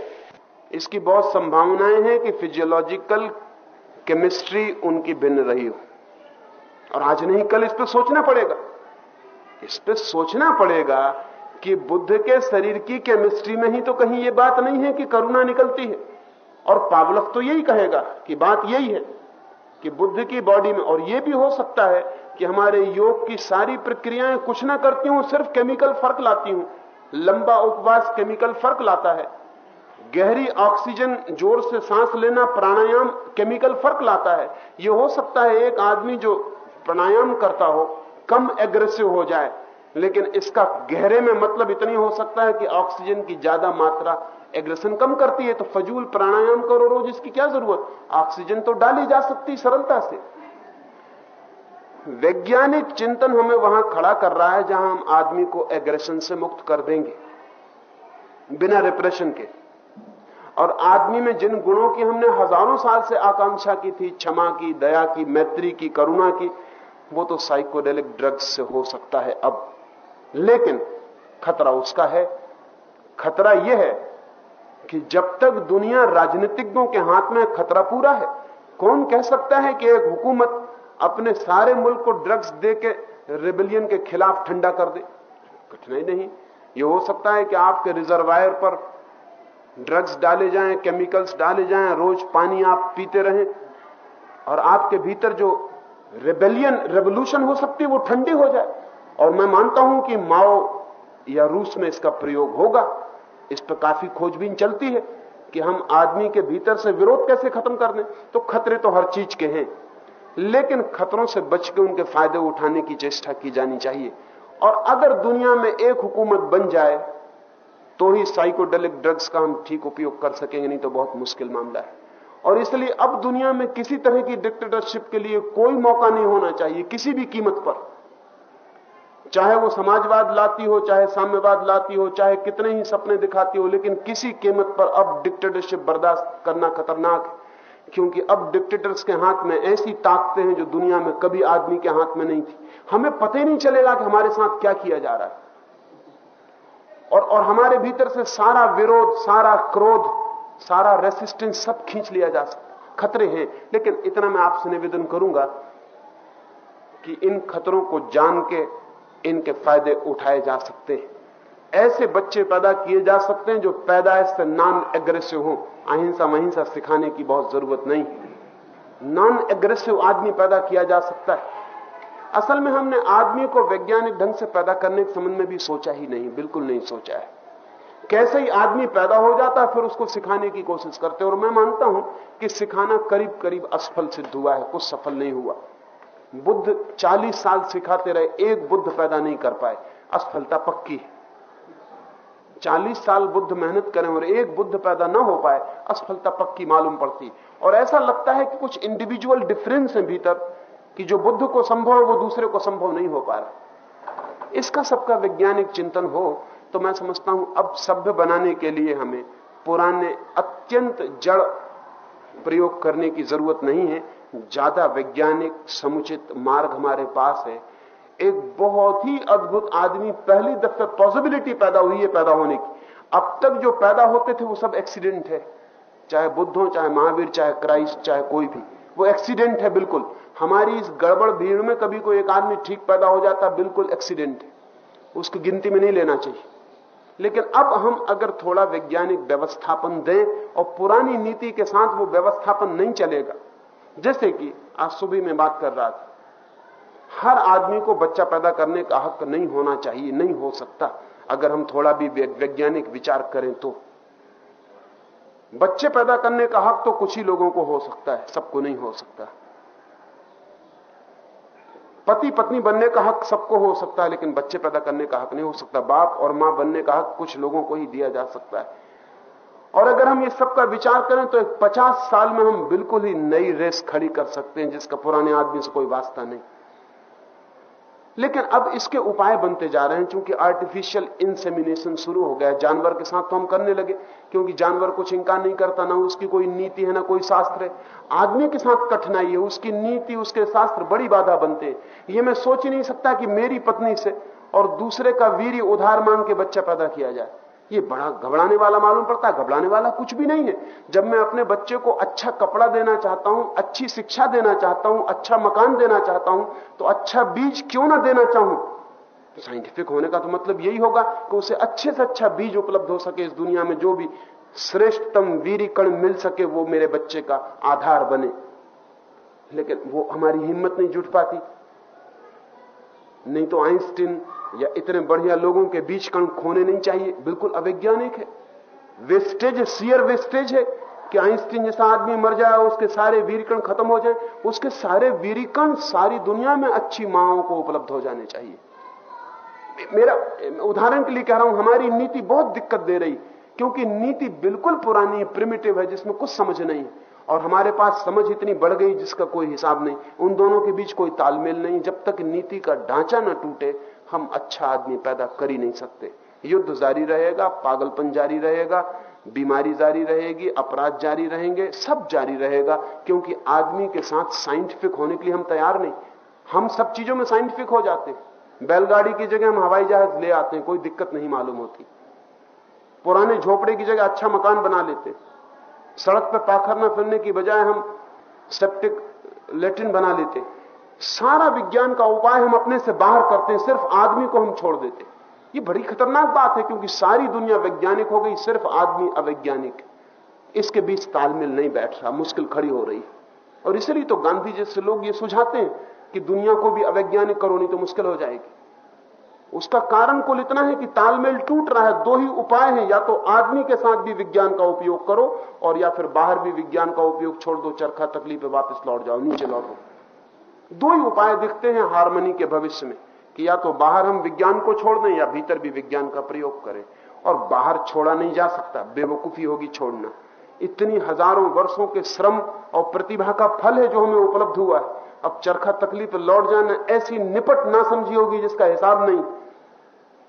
इसकी बहुत संभावनाएँ हैं कि फिजियोलॉजिकल केमिस्ट्री उनकी भिन्न रही हो। और आज नहीं, कल इस पर सोचना पड़ेगा। इस पर सोचना पड़ेगा कि बुद्ध के शरीर की केमिस्ट्री में ही तो कहीं ये बात नहीं है कि करुणा निकलती है। और पावलक तो यही कहेगा कि बात यही है कि बुद्ध की बॉडी में, और यह भी हो सकता है कि हमारे योग की सारी प्रक्रियाएँ कुछ ना करती हूँ, सिर्फ़ केमिकल फ़र्क लाती हूँ। लंबा उपवास केमिकल फ़र्क लाता है। गहरी ऑक्सीजन ज़ोर से सांस लेना, प्राणायाम केमिकल फ़र्क लाता है। यह हो सकता है एक आदमी जो प्राणायाम करता हो, कम एग्रेसिव हो जाए, लेकिन इसका गहरे में मतलब इतनी हो सकता है कि ऑक्सीजन की ज़्यादा मात्रा एग्रेशन कम करती है। तो फजूल प्राणायाम करो, रोज इसकी क्या ज़रूरत? ऑक्सीजन तो डाली जा सकती सरलता से। वैज्ञानिक चिंतन हमें वहाँ खड़ा कर रहा है जहाँ हम आदमी को एग्रेशन से मुक्त कर देंगे, बिना रिप्रेशन के। और आदमी में जिन गुणों की हमने हज़ारों साल से आकांक्षा की थी, क्षमा की, दया की, मैत्री की, करुणा की, वो तो साइकोडेलिक ड्रग्स से हो सकता है अब। लेकिन खतरा उसका है। खतरा यह है कि जब तक दुनिया राजनीतिज्ञों के हाथ में खतरा पूरा है, कौन कह सकता है कि एक हुकूमत अपने सारे मुल्क को ड्रग्स दे के रेबिलियन के खिलाफ ठंडा कर दे। कठिनाई नहीं। ये हो सकता है कि आपके रिजर्वायर पर ड्रग्स डाले जाएँ केमिकल्स डाले जाएँ, रोज पानी आप पीते रहें और आपके भीतर जो रेबेलियन रेवोल्यूशन हो सकती है, वो ठंडी हो जाए। और मैं मानता हूँ कि माओ या रूस में इसका प्रयोग होगा। इस पर काफ़ी खोजबीन चलती है कि हम आदमी के भीतर से विरोध कैसे खत्म कर दें। तो खतरे तो हर चीज़ के हैं। लेकिन खतरों से बच के उनके फ़ायदे उठाने की चेष्टा की जानी चाहिए। और अगर दुनिया में एक हुकूमत बन जाए तो ही साइकोडेलिक ड्रग्स का हम ठीक उपयोग कर सकेंगे, नहीं तो बहुत मुश्किल मामला है। और इसलिए अब दुनिया में किसी तरह की डिक्टेटरशिप के लिए कोई मौका नहीं होना चाहिए, किसी भी कीमत पर। चाहे वो समाजवाद लाती हो, चाहे साम्यवाद लाती हो, चाहे कितने ही सपने दिखाती हो, लेकिन किसी कीमत पर अब डिक्टेटरशिप बर्दाश्त करना खतरनाक है। क्योंकि अब डिक्टेटर्स के हाथ में ऐसी ताकतें हैं जो दुनिया में कभी आदमी के हाथ में नहीं थी। हमें पता ही नहीं चलेगा कि हमारे साथ क्या किया जा रहा है। और और हमारे भीतर से सारा विरोध, सारा क्रोध, सारा रेसिस्टेंस सब खींच लिया जा सकता खतरे हैं। लेकिन इतना मैं आपसे निवेदन करूँगा कि इन खतरों को जान के इनके फ़ायदे उठाए जा सकते हैं। ऐसे बच्चे पैदा किए जा सकते हैं जो पैदाइश से नॉन एग्रेसिव हो। अहिंसा महिंसा सिखाने की बहुत ज़रूरत नहीं। नॉन एग्रेसिव आदमी पैदा किया जा सकता है। असल में हमने आदमी को वैज्ञानिक ढंग से पैदा करने के संबंध में भी सोचा ही नहीं, बिल्कुल नहीं सोचा है। कैसे ही आदमी पैदा हो जाता है, फिर उसको सिखाने की कोशिश करते हैं। और मैं मानता हूँ कि सिखाना करीब करीब असफल सिद्ध हुआ है, कुछ सफल नहीं हुआ। बुद्ध 40 साल सिखाते रहे, एक बुद्ध पैदा नहीं कर पाए। असफलता पक्की है। 40 साल बुद्ध मेहनत करें और एक बुद्ध पैदा ना हो पाए, असफलता पक्की मालूम पड़ती। और ऐसा लगता है कि कुछ इंडिविजुअल डिफरेंस है भीतर, कि जो बुद्ध को संभव है, वो दूसरे को संभव नहीं हो पा रहा। इसका सबका वैज्ञानिक चिंतन हो तो मैं समझता हूँ अब सभ्य बनाने के लिए हमें पुराने अत्यंत जड़ प्रयोग करने की ज़रूरत नहीं है। ज़्यादा वैज्ञानिक समुचित मार्ग हमारे पास है एक बहुत ही अद्भुत आदमी पहली दफे पॉसिबिलिटी पैदा हुई है पैदा होने की। अब तक जो पैदा होते थे, वो सब एक्सीडेंट है। चाहे बुद्ध हो, चाहे महावीर, चाहे क्राइस्ट चाहे कोई भी। वो एक्सीडेंट है, बिल्कुल। हमारी इस गड़बड़ भीड़ में कभी कोई एक आदमी ठीक पैदा हो जाता, बिल्कुल एक्सीडेंट है। उसकी गिनती में नहीं लेना चाहिए। लेकिन अब हम अगर थोड़ा वैज्ञानिक व्यवस्थापन दें और पुरानी नीति के साथ वो व्यवस्थापन नहीं चलेगा। जैसे कि आज सुबह में बात कर रहा था। हर आदमी को बच्चा पैदा करने का हक नहीं होना चाहिए, नहीं हो सकता। अगर हम थोड़ा भी वैज्ञानिक विचार करें तो। बच्चे पैदा करने का हक तो कुछ ही लोगों को हो सकता है, सबको नहीं हो सकता। पति पत्नी बनने का हक सबको हो सकता है, लेकिन बच्चे पैदा करने का हक नहीं हो सकता। बाप और माँ बनने का हक कुछ लोगों को ही दिया जा सकता है। और अगर हम ये सबका विचार करें तो एक पचास साल में हम बिल्कुल ही नई रेस खड़ी कर सकते हैं, जिसका पुराने आदमी से कोई वास्ता नहीं। लेकिन अब इसके उपाय बनते जा रहे हैं क्योंकि आर्टिफिशियल इंसेमिनेशन शुरू हो गया जानवर के साथ तो हम करने लगे, क्योंकि जानवर कुछ इंकार नहीं करता, ना उसकी कोई नीति है, ना कोई शास्त्र है। आदमी के साथ कठिनाई है, उसकी नीति, उसके शास्त्र बड़ी बाधा बनते हैं। ये मैं सोच ही नहीं सकता कि मेरी पत्नी से और दूसरे का वीर उधार मांग के बच्चा पैदा किया जाए। ये बड़ा घबराने वाला मालूम पड़ता है, घबराने वाला कुछ भी नहीं है। जब मैं अपने बच्चे को अच्छा कपड़ा देना चाहता हूँ, अच्छी शिक्षा देना चाहता हूँ अच्छा मकान देना चाहता हूँ तो अच्छा बीज क्यों ना देना चाहूँ? तो साइंटिफिक होने का तो मतलब यही होगा कि उसे अच्छे से अच्छा बीज उपलब्ध हो सके इस दुनिया में, जो भी श्रेष्ठतम वीरी कण मिल सके, वो मेरे बच्चे का आधार बने। लेकिन वो हमारी हिम्मत नहीं जुट पाती। नहीं तो आइंस्टीन या इतने बढ़िया लोगों के बीच कण खोने नहीं चाहिए। बिल्कुल अवैज्ञानिक है। वेस्टेज सियर वेस्टेज है कि आइंस्टीन जैसा आदमी मर जाए, उसके सारे वीरकण खत्म हो जाए, उसके सारे वीरकण सारी दुनिया में अच्छी माओ को उपलब्ध हो जाने चाहिए। मेरा, उदाहरण के लिए कह रहा हूँ, हमारी नीति बहुत दिक्कत दे रही, क्योंकि नीति बिल्कुल पुरानी प्रिमिटिव है, जिसमें कुछ समझ नहीं। और हमारे पास समझ इतनी बढ़ गई जिसका कोई हिसाब नहीं। उन दोनों के बीच कोई तालमेल नहीं। जब तक नीति का ढांचा न टूटे, हम अच्छा आदमी पैदा कर ही नहीं सकते। युद्ध जारी रहेगा, पागलपन जारी रहेगा, बीमारी जारी रहेगी, अपराध जारी रहेंगे, सब जारी रहेगा, क्योंकि आदमी के साथ साइंटिफिक होने के लिए हम तैयार नहीं। हम सब चीज़ों में साइंटिफिक हो जाते हैं। बैलगाड़ी की जगह हम हवाई जहाज़ ले आते हैं, कोई दिक्कत नहीं मालूम होती। पुराने झोपड़े की जगह अच्छा मकान बना लेते सड़क पर पाखरना फिरने की बजाय हम सेप्टिक लेटिन बना लेते सारा विज्ञान का उपाय हम अपने से बाहर करते हैं, सिर्फ़ आदमी को हम छोड़ देते ये बड़ी खतरनाक बात है, क्योंकि सारी दुनिया वैज्ञानिक हो गई, सिर्फ़ आदमी अवैज्ञानिक। इसके बीच तालमेल नहीं बैठ रहा, मुश्किल खड़ी हो रही और इसलिए तो गांधी जैसे लोग ये सुझाते हैं कि दुनिया को भी अवैज्ञानिक करो, नहीं तो मुश्किल हो जाएगी। उसका कारण कुल इतना है कि तालमेल टूट रहा है। दो ही उपाय हैं। या तो आदमी के साथ भी विज्ञान का उपयोग करो और या फिर बाहर भी विज्ञान का उपयोग छोड़ दो, चरखा तकलीफ़ पे वापस लौट जाओ, नीचे लौटो। दो ही उपाय दिखते हैं हारमोनी के भविष्य में कि या तो बाहर हम विज्ञान को छोड़ दें या भीतर भी विज्ञान का प्रयोग करें। और बाहर छोड़ा नहीं जा सकता, बेवकूफ़ी होगी छोड़ना। इतनी हज़ारों वर्षों के श्रम और प्रतिभा का फल है जो हमें उपलब्ध हुआ है। अब चरखा तकलीफ़ लौट जाना ऐसी निपट ना समझी होगी जिसका हिसाब नहीं।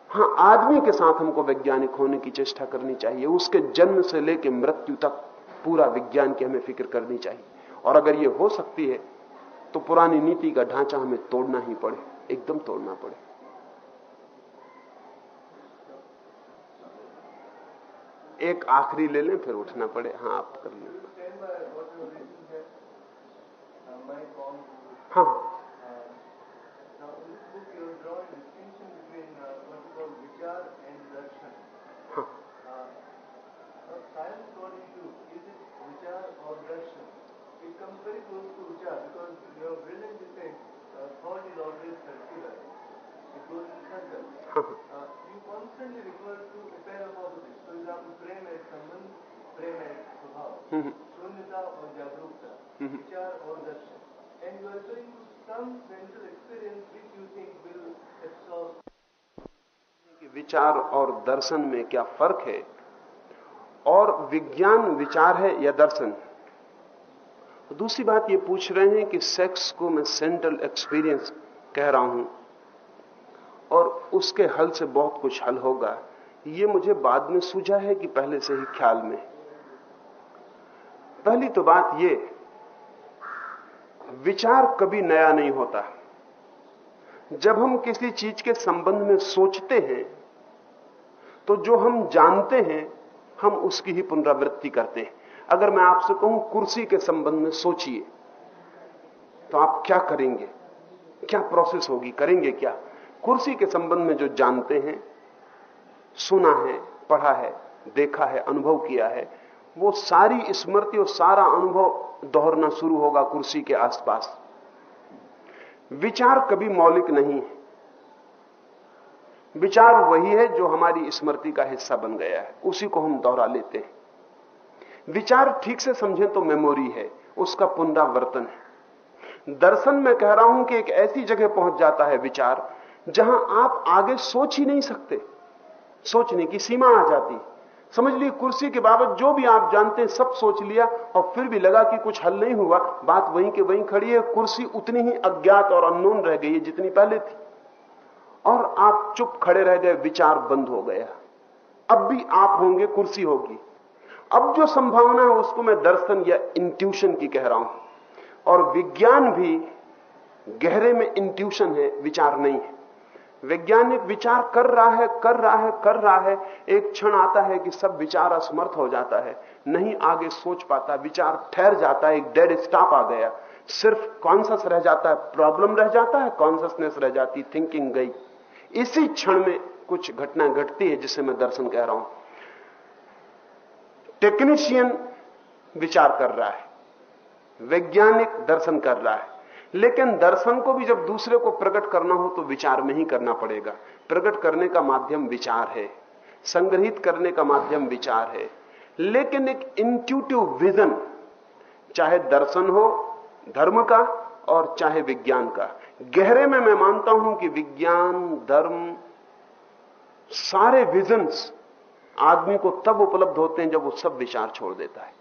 हाँ आदमी के साथ हमको वैज्ञानिक होने की चेष्टा करनी चाहिए, उसके जन्म से लेकर मृत्यु तक पूरा विज्ञान की हमें फ़िक्र करनी चाहिए। और अगर ये हो सकती है तो पुरानी नीति का ढांचा हमें तोड़ना ही पड़े, एकदम तोड़ना पड़े। एक आखिरी ले लें, फिर उठना पड़े। हाँ आप कर लें। हाँ Science what you do, is it vichar or darshan? It comes very close to vichar because your brilliant defense, uh, thought is always circular. It goes in circles. Uh, you constantly refer to a pair of opposites. For example, prem as sambandh, prem as swabhav, shunyata or jagrukta, vichar or darshan. And you are referring to some mental experience which you think will absorb. विचार और दर्शन में क्या फ़र्क है और विज्ञान विचार है या दर्शन दूसरी बात ये पूछ रहे हैं कि सेक्स को मैं सेंट्रल एक्सपीरियंस कह रहा हूँ और उसके हल से बहुत कुछ हल होगा। ये मुझे बाद में सूझा है कि पहले से ही ख्याल में। पहली तो बात ये, विचार कभी नया नहीं होता। जब हम किसी चीज़ के संबंध में सोचते हैं तो जो हम जानते हैं, हम उसकी ही पुनरावृत्ति करते हैं। अगर मैं आपसे कहूँ, कुर्सी के संबंध में सोचिए। तो आप क्या करेंगे? क्या प्रोसेस होगी? करेंगे क्या? कुर्सी के संबंध में जो जानते हैं, सुना है, पढ़ा है, देखा है, अनुभव किया है, वो सारी स्मृति और सारा अनुभव दोहरना शुरू होगा कुर्सी के आसपास। विचार कभी मौलिक नहीं है। विचार वही है जो हमारी स्मृति का हिस्सा बन गया है। उसी को हम दोहरा लेते हैं। विचार ठीक से समझें तो मेमोरी है, उसका पुनरावर्तन है। दर्शन में कह रहा हूँ कि एक ऐसी जगह पहुँच जाता है विचार, जहाँ आप आगे सोच ही नहीं सकते। सोचने की सीमा आ जाती समझ ली कुर्सी के बाबत जो भी आप जानते हैं, सब सोच लिया और फिर भी लगा कि कुछ हल नहीं हुआ। बात वहीं के वहीं खड़ी है, कुर्सी उतनी ही अज्ञात और अननोन रह गई है जितनी पहले थी। और आप चुप खड़े रह गए, विचार बंद हो गया। अब भी आप होंगे कुर्सी होगी। अब जो संभावना है उसको मैं दर्शन या इंट्यूशन की कह रहा हूँ। और विज्ञान भी गहरे में इंट्यूशन है, विचार नहीं है। वैज्ञानिक विचार कर रहा है, कर रहा है, कर रहा है, एक क्षण आता है कि सब विचार असमर्थ हो जाता है। नहीं आगे सोच पाता, विचार ठहर जाता है, एक डेड स्टॉप आ गया। सिर्फ़ कॉन्सियस रह जाता है प्रॉब्लम रह जाता है कॉन्सियसनेस रह जाती थिंकिंग गई। इसी क्षण में कुछ घटना घटती है जिसे मैं दर्शन कह रहा हूँ। टेक्नीशियन विचार कर रहा है, वैज्ञानिक दर्शन कर रहा है। लेकिन दर्शन को भी जब दूसरे को प्रकट करना हो तो विचार में ही करना पड़ेगा। प्रकट करने का माध्यम विचार है, संग्रहित करने का माध्यम विचार है। लेकिन एक इंट्यूटिव विजन चाहे दर्शन हो, धर्म का और चाहे विज्ञान का। गहरे में मैं मानता हूँ कि विज्ञान, धर्म, सारे विजन्स आदमी को तब उपलब्ध होते हैं जब वो सब विचार छोड़ देता है।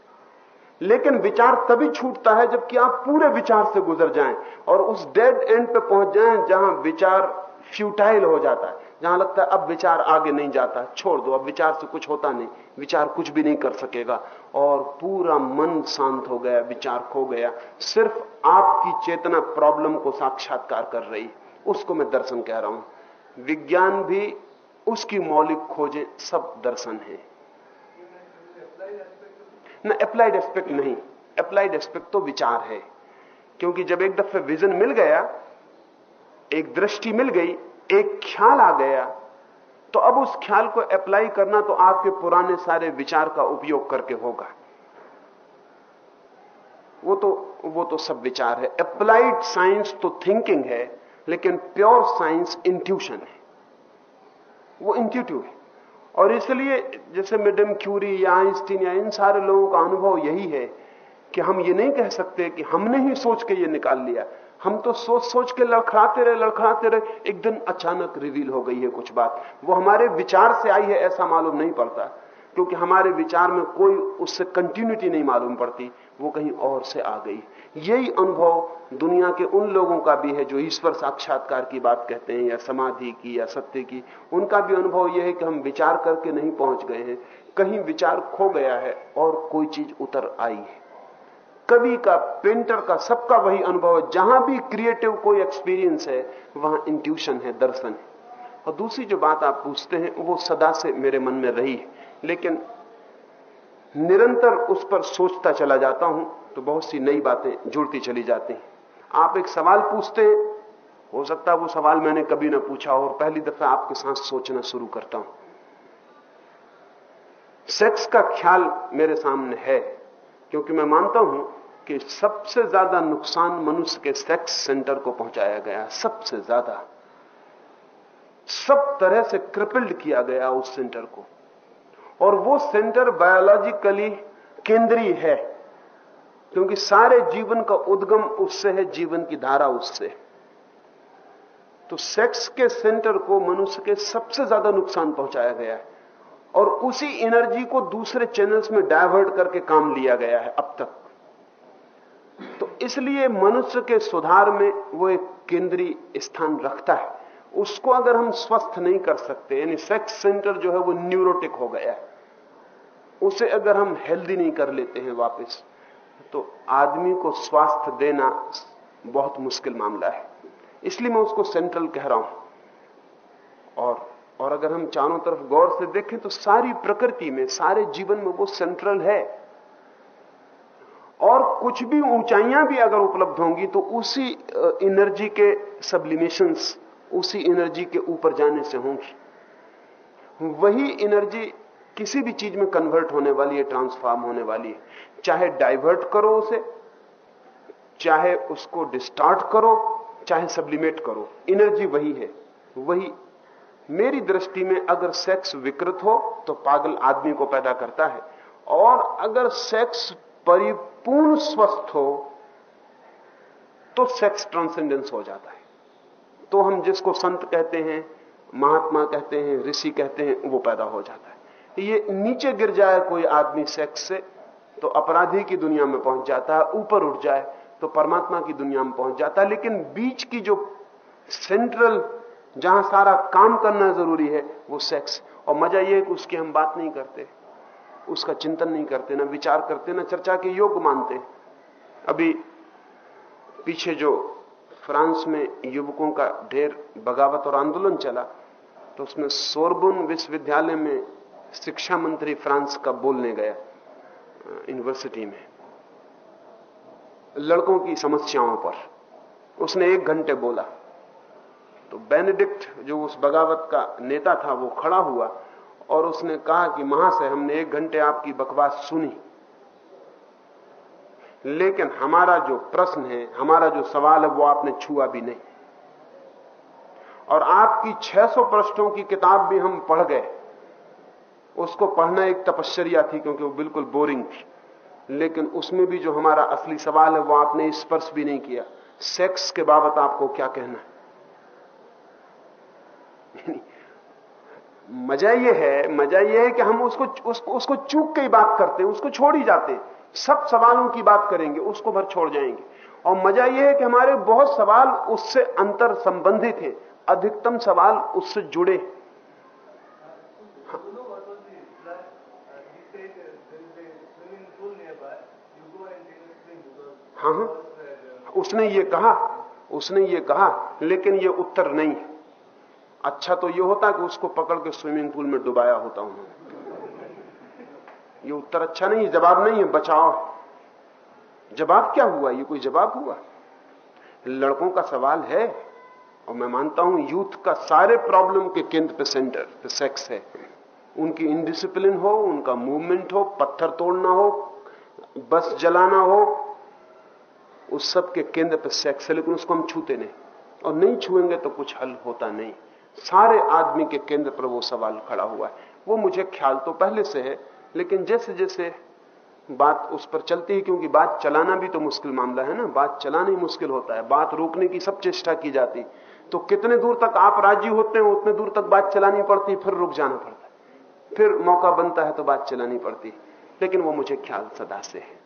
लेकिन विचार तभी छूटता है जबकि आप पूरे विचार से गुजर जाएँ और उस डेड एंड पे पहुँच जाएँ जहाँ विचार फ्यूटाइल हो जाता है। जहाँ लगता है अब विचार आगे नहीं जाता, छोड़ दो, अब विचार से कुछ होता नहीं, विचार कुछ भी नहीं कर सकेगा। और पूरा मन शांत हो गया, विचार खो गया। सिर्फ़ आपकी चेतना प्रॉब्लम को साक्षात्कार कर रही उसको मैं दर्शन कह रहा हूँ। विज्ञान भी उसकी मौलिक खोजें सब दर्शन है। न अप्लाइड एस्पेक्ट नहीं। अप्लाइड एस्पेक्ट तो विचार है। क्योंकि जब एक दफे विजन मिल गया, एक दृष्टि मिल गई, एक ख्याल आ गया तो अब उस ख्याल को अप्लाई करना तो आपके पुराने सारे विचार का उपयोग करके होगा। वो तो वो तो सब विचार है। अप्लाइड साइंस तो थिंकिंग है, लेकिन प्योर साइंस इंट्यूशन है। वो इंट्यूटिव है। और इसलिए जैसे मैडम क्यूरी या आइंस्टीन या इन सारे लोगों का अनुभव यही है कि हम ये नहीं कह सकते कि हमने ही सोच के ये निकाल लिया। हम तो सोच सोच के लड़खड़ाते रहे लड़खड़ाते रहे, एक दिन अचानक रिवील हो गई है कुछ बात। वो हमारे विचार से आई है ऐसा मालूम नहीं पड़ता, क्योंकि हमारे विचार में कोई उससे कंटिन्यूटी नहीं मालूम पड़ती, वो कहीं और से आ गई। यही अनुभव दुनिया के उन लोगों का भी है जो ईश्वर साक्षात्कार की बात कहते हैं या समाधि की या सत्य की। उनका भी अनुभव यह है कि हम विचार करके नहीं पहुँच गए हैं। कहीं विचार खो गया है और कोई चीज़ उतर आई है। कवि का, पेंटर का सबका वही अनुभव है। जहाँ भी क्रिएटिव कोई एक्सपीरियंस है, वहाँ इंट्यूशन है, दर्शन है। और दूसरी जो बात आप पूछते हैं, वो सदा से मेरे मन में रही है। लेकिन निरंतर उस पर सोचता चला जाता हूँ तो बहुत सी नई बातें जुड़ती चली जाती हैं। आप एक सवाल पूछते, हैं हो सकता है वो सवाल मैंने कभी ना पूछा और पहली दफ़ा आपके साथ सोचना शुरू करता हूँ। सेक्स का ख्याल मेरे सामने है, क्योंकि मैं मानता हूँ कि सबसे ज़्यादा नुकसान मनुष्य के सेक्स सेंटर को पहुँचाया गया, सबसे ज़्यादा। सब तरह से क्रिपल्ड किया गया उस सेंटर को। और वो सेंटर बायोलॉजिकली केंद्रीय है, क्योंकि सारे जीवन का उद्गम उससे है, जीवन की धारा उससे। तो सेक्स के सेंटर को मनुष्य के सबसे ज़्यादा नुकसान पहुँचाया गया है, और उसी एनर्जी को दूसरे चैनल्स में डायवर्ट करके काम लिया गया है अब तक। तो इसलिए मनुष्य के सुधार में वो एक केंद्रीय स्थान रखता है। उसको अगर हम स्वस्थ नहीं कर सकते, यानी सेक्स सेंटर जो है वो न्यूरोटिक हो गया है। उसे अगर हम हेल्दी नहीं कर लेते हैं वापस तो आदमी को स्वास्थ्य देना बहुत मुश्किल मामला है। इसलिए मैं उसको सेंट्रल कह रहा हूँ। और और अगर हम चारों तरफ़ गौर से देखें तो सारी प्रकृति में, सारे जीवन में वो सेंट्रल है। और कुछ भी ऊंचाइयाँ भी अगर उपलब्ध होंगी तो उसी एनर्जी के सब्लिमेशंस उसी एनर्जी के ऊपर जाने से होंगी। वही एनर्जी किसी भी चीज़ में कन्वर्ट होने वाली है ट्रांसफॉर्म होने वाली है। चाहे डाइवर्ट करो उसे, चाहे उसको डिस्टार्ट करो, चाहे सब्लिमेट करो। एनर्जी वही है। वही मेरी दृष्टि में अगर सेक्स विकृत हो तो पागल आदमी को पैदा करता है। और अगर सेक्स परिपूर्ण स्वस्थ हो तो सेक्स ट्रांसेंडेंस हो जाता है। तो हम जिसको संत कहते हैं, महात्मा कहते हैं, ऋषि कहते हैं, वो पैदा हो जाता है। ये नीचे गिर जाए कोई आदमी सेक्स से तो अपराधी की दुनिया में पहुँच जाता है, ऊपर उठ जाए तो परमात्मा की दुनिया में पहुँच जाता है। लेकिन बीच की जो सेंट्रल जहाँ सारा काम करना ज़रूरी है, वो सेक्स और मज़ा ये है कि उसकी हम बात नहीं करते, उसका चिंतन नहीं करते, ना विचार करते, ना चर्चा के योग मानते। अभी पीछे जो फ्रांस में युवकों का ढेर बगावत और आंदोलन चला तो उसमें सोरबुन विश्वविद्यालय में शिक्षा मंत्री फ्रांस का बोलने गया यूनिवर्सिटी में। लड़कों की समस्याओं पर। उसने एक घंटे बोला। तो बेनेडिक्ट जो उस बगावत का नेता था, वो खड़ा हुआ और उसने कहा कि, महाशय, हमने एक घंटे आपकी बकवास सुनी। लेकिन हमारा जो प्रश्न है, हमारा जो सवाल है, वो आपने छुआ भी नहीं। और आपकी 600 पृष्ठों की किताब भी हम पढ़ गए। उसको पढ़ना एक तपश्चर्या थी क्योंकि वो बिल्कुल बोरिंग थी। लेकिन उसमें भी जो हमारा असली सवाल है वो आपने स्पर्श भी नहीं किया। सेक्स के बाबत आपको क्या कहना है? मज़ा ये है मज़ा ये है कि हम उसको उसको, उसको चूक के ही बात करते हैं उसको छोड़ ही जाते हैं। सब सवालों की बात करेंगे उसको भर छोड़ जाएँगे। और मज़ा यह है कि हमारे बहुत सवाल उससे अंतर संबंधित हैं अधिकतम सवाल उससे जुड़े हाँ। हाँ उसने ये कहा, उसने ये कहा, लेकिन ये उत्तर नहीं। अच्छा तो ये होता कि उसको पकड़ के स्विमिंग पूल में डुबाया होता उन्होंने ये उत्तर अच्छा नहीं है जवाब नहीं है बचाव जवाब क्या हुआ? ये कोई जवाब हुआ? लड़कों का सवाल है, और मैं मानता हूँ, यूथ का सारे प्रॉब्लम के केंद्र पे सेंटर पे सेक्स है। उनकी इनडिसिप्लिन हो, उनका मूवमेंट हो, पत्थर तोड़ना हो, बस जलाना हो उस सब के केंद्र पे सेक्स है, लेकिन उसको हम छूते नहीं। और नहीं छुएँगे तो कुछ हल होता नहीं। सारे आदमी के केंद्र पर वो सवाल खड़ा हुआ है। वो मुझे ख्याल तो पहले से है, लेकिन जैसे जैसे बात उस पर चलती है, क्योंकि बात चलाना भी तो मुश्किल मामला है ना। बात चलाना ही मुश्किल होता है। बात रोकने की सब चेष्टा की जाती। तो कितने दूर तक आप राज़ी होते हैं, उतने दूर तक बात चलानी पड़ती, फिर रुक जाना पड़ता है। फिर मौका बनता है तो बात चलानी पड़ती लेकिन वो मुझे ख्याल सदा से है।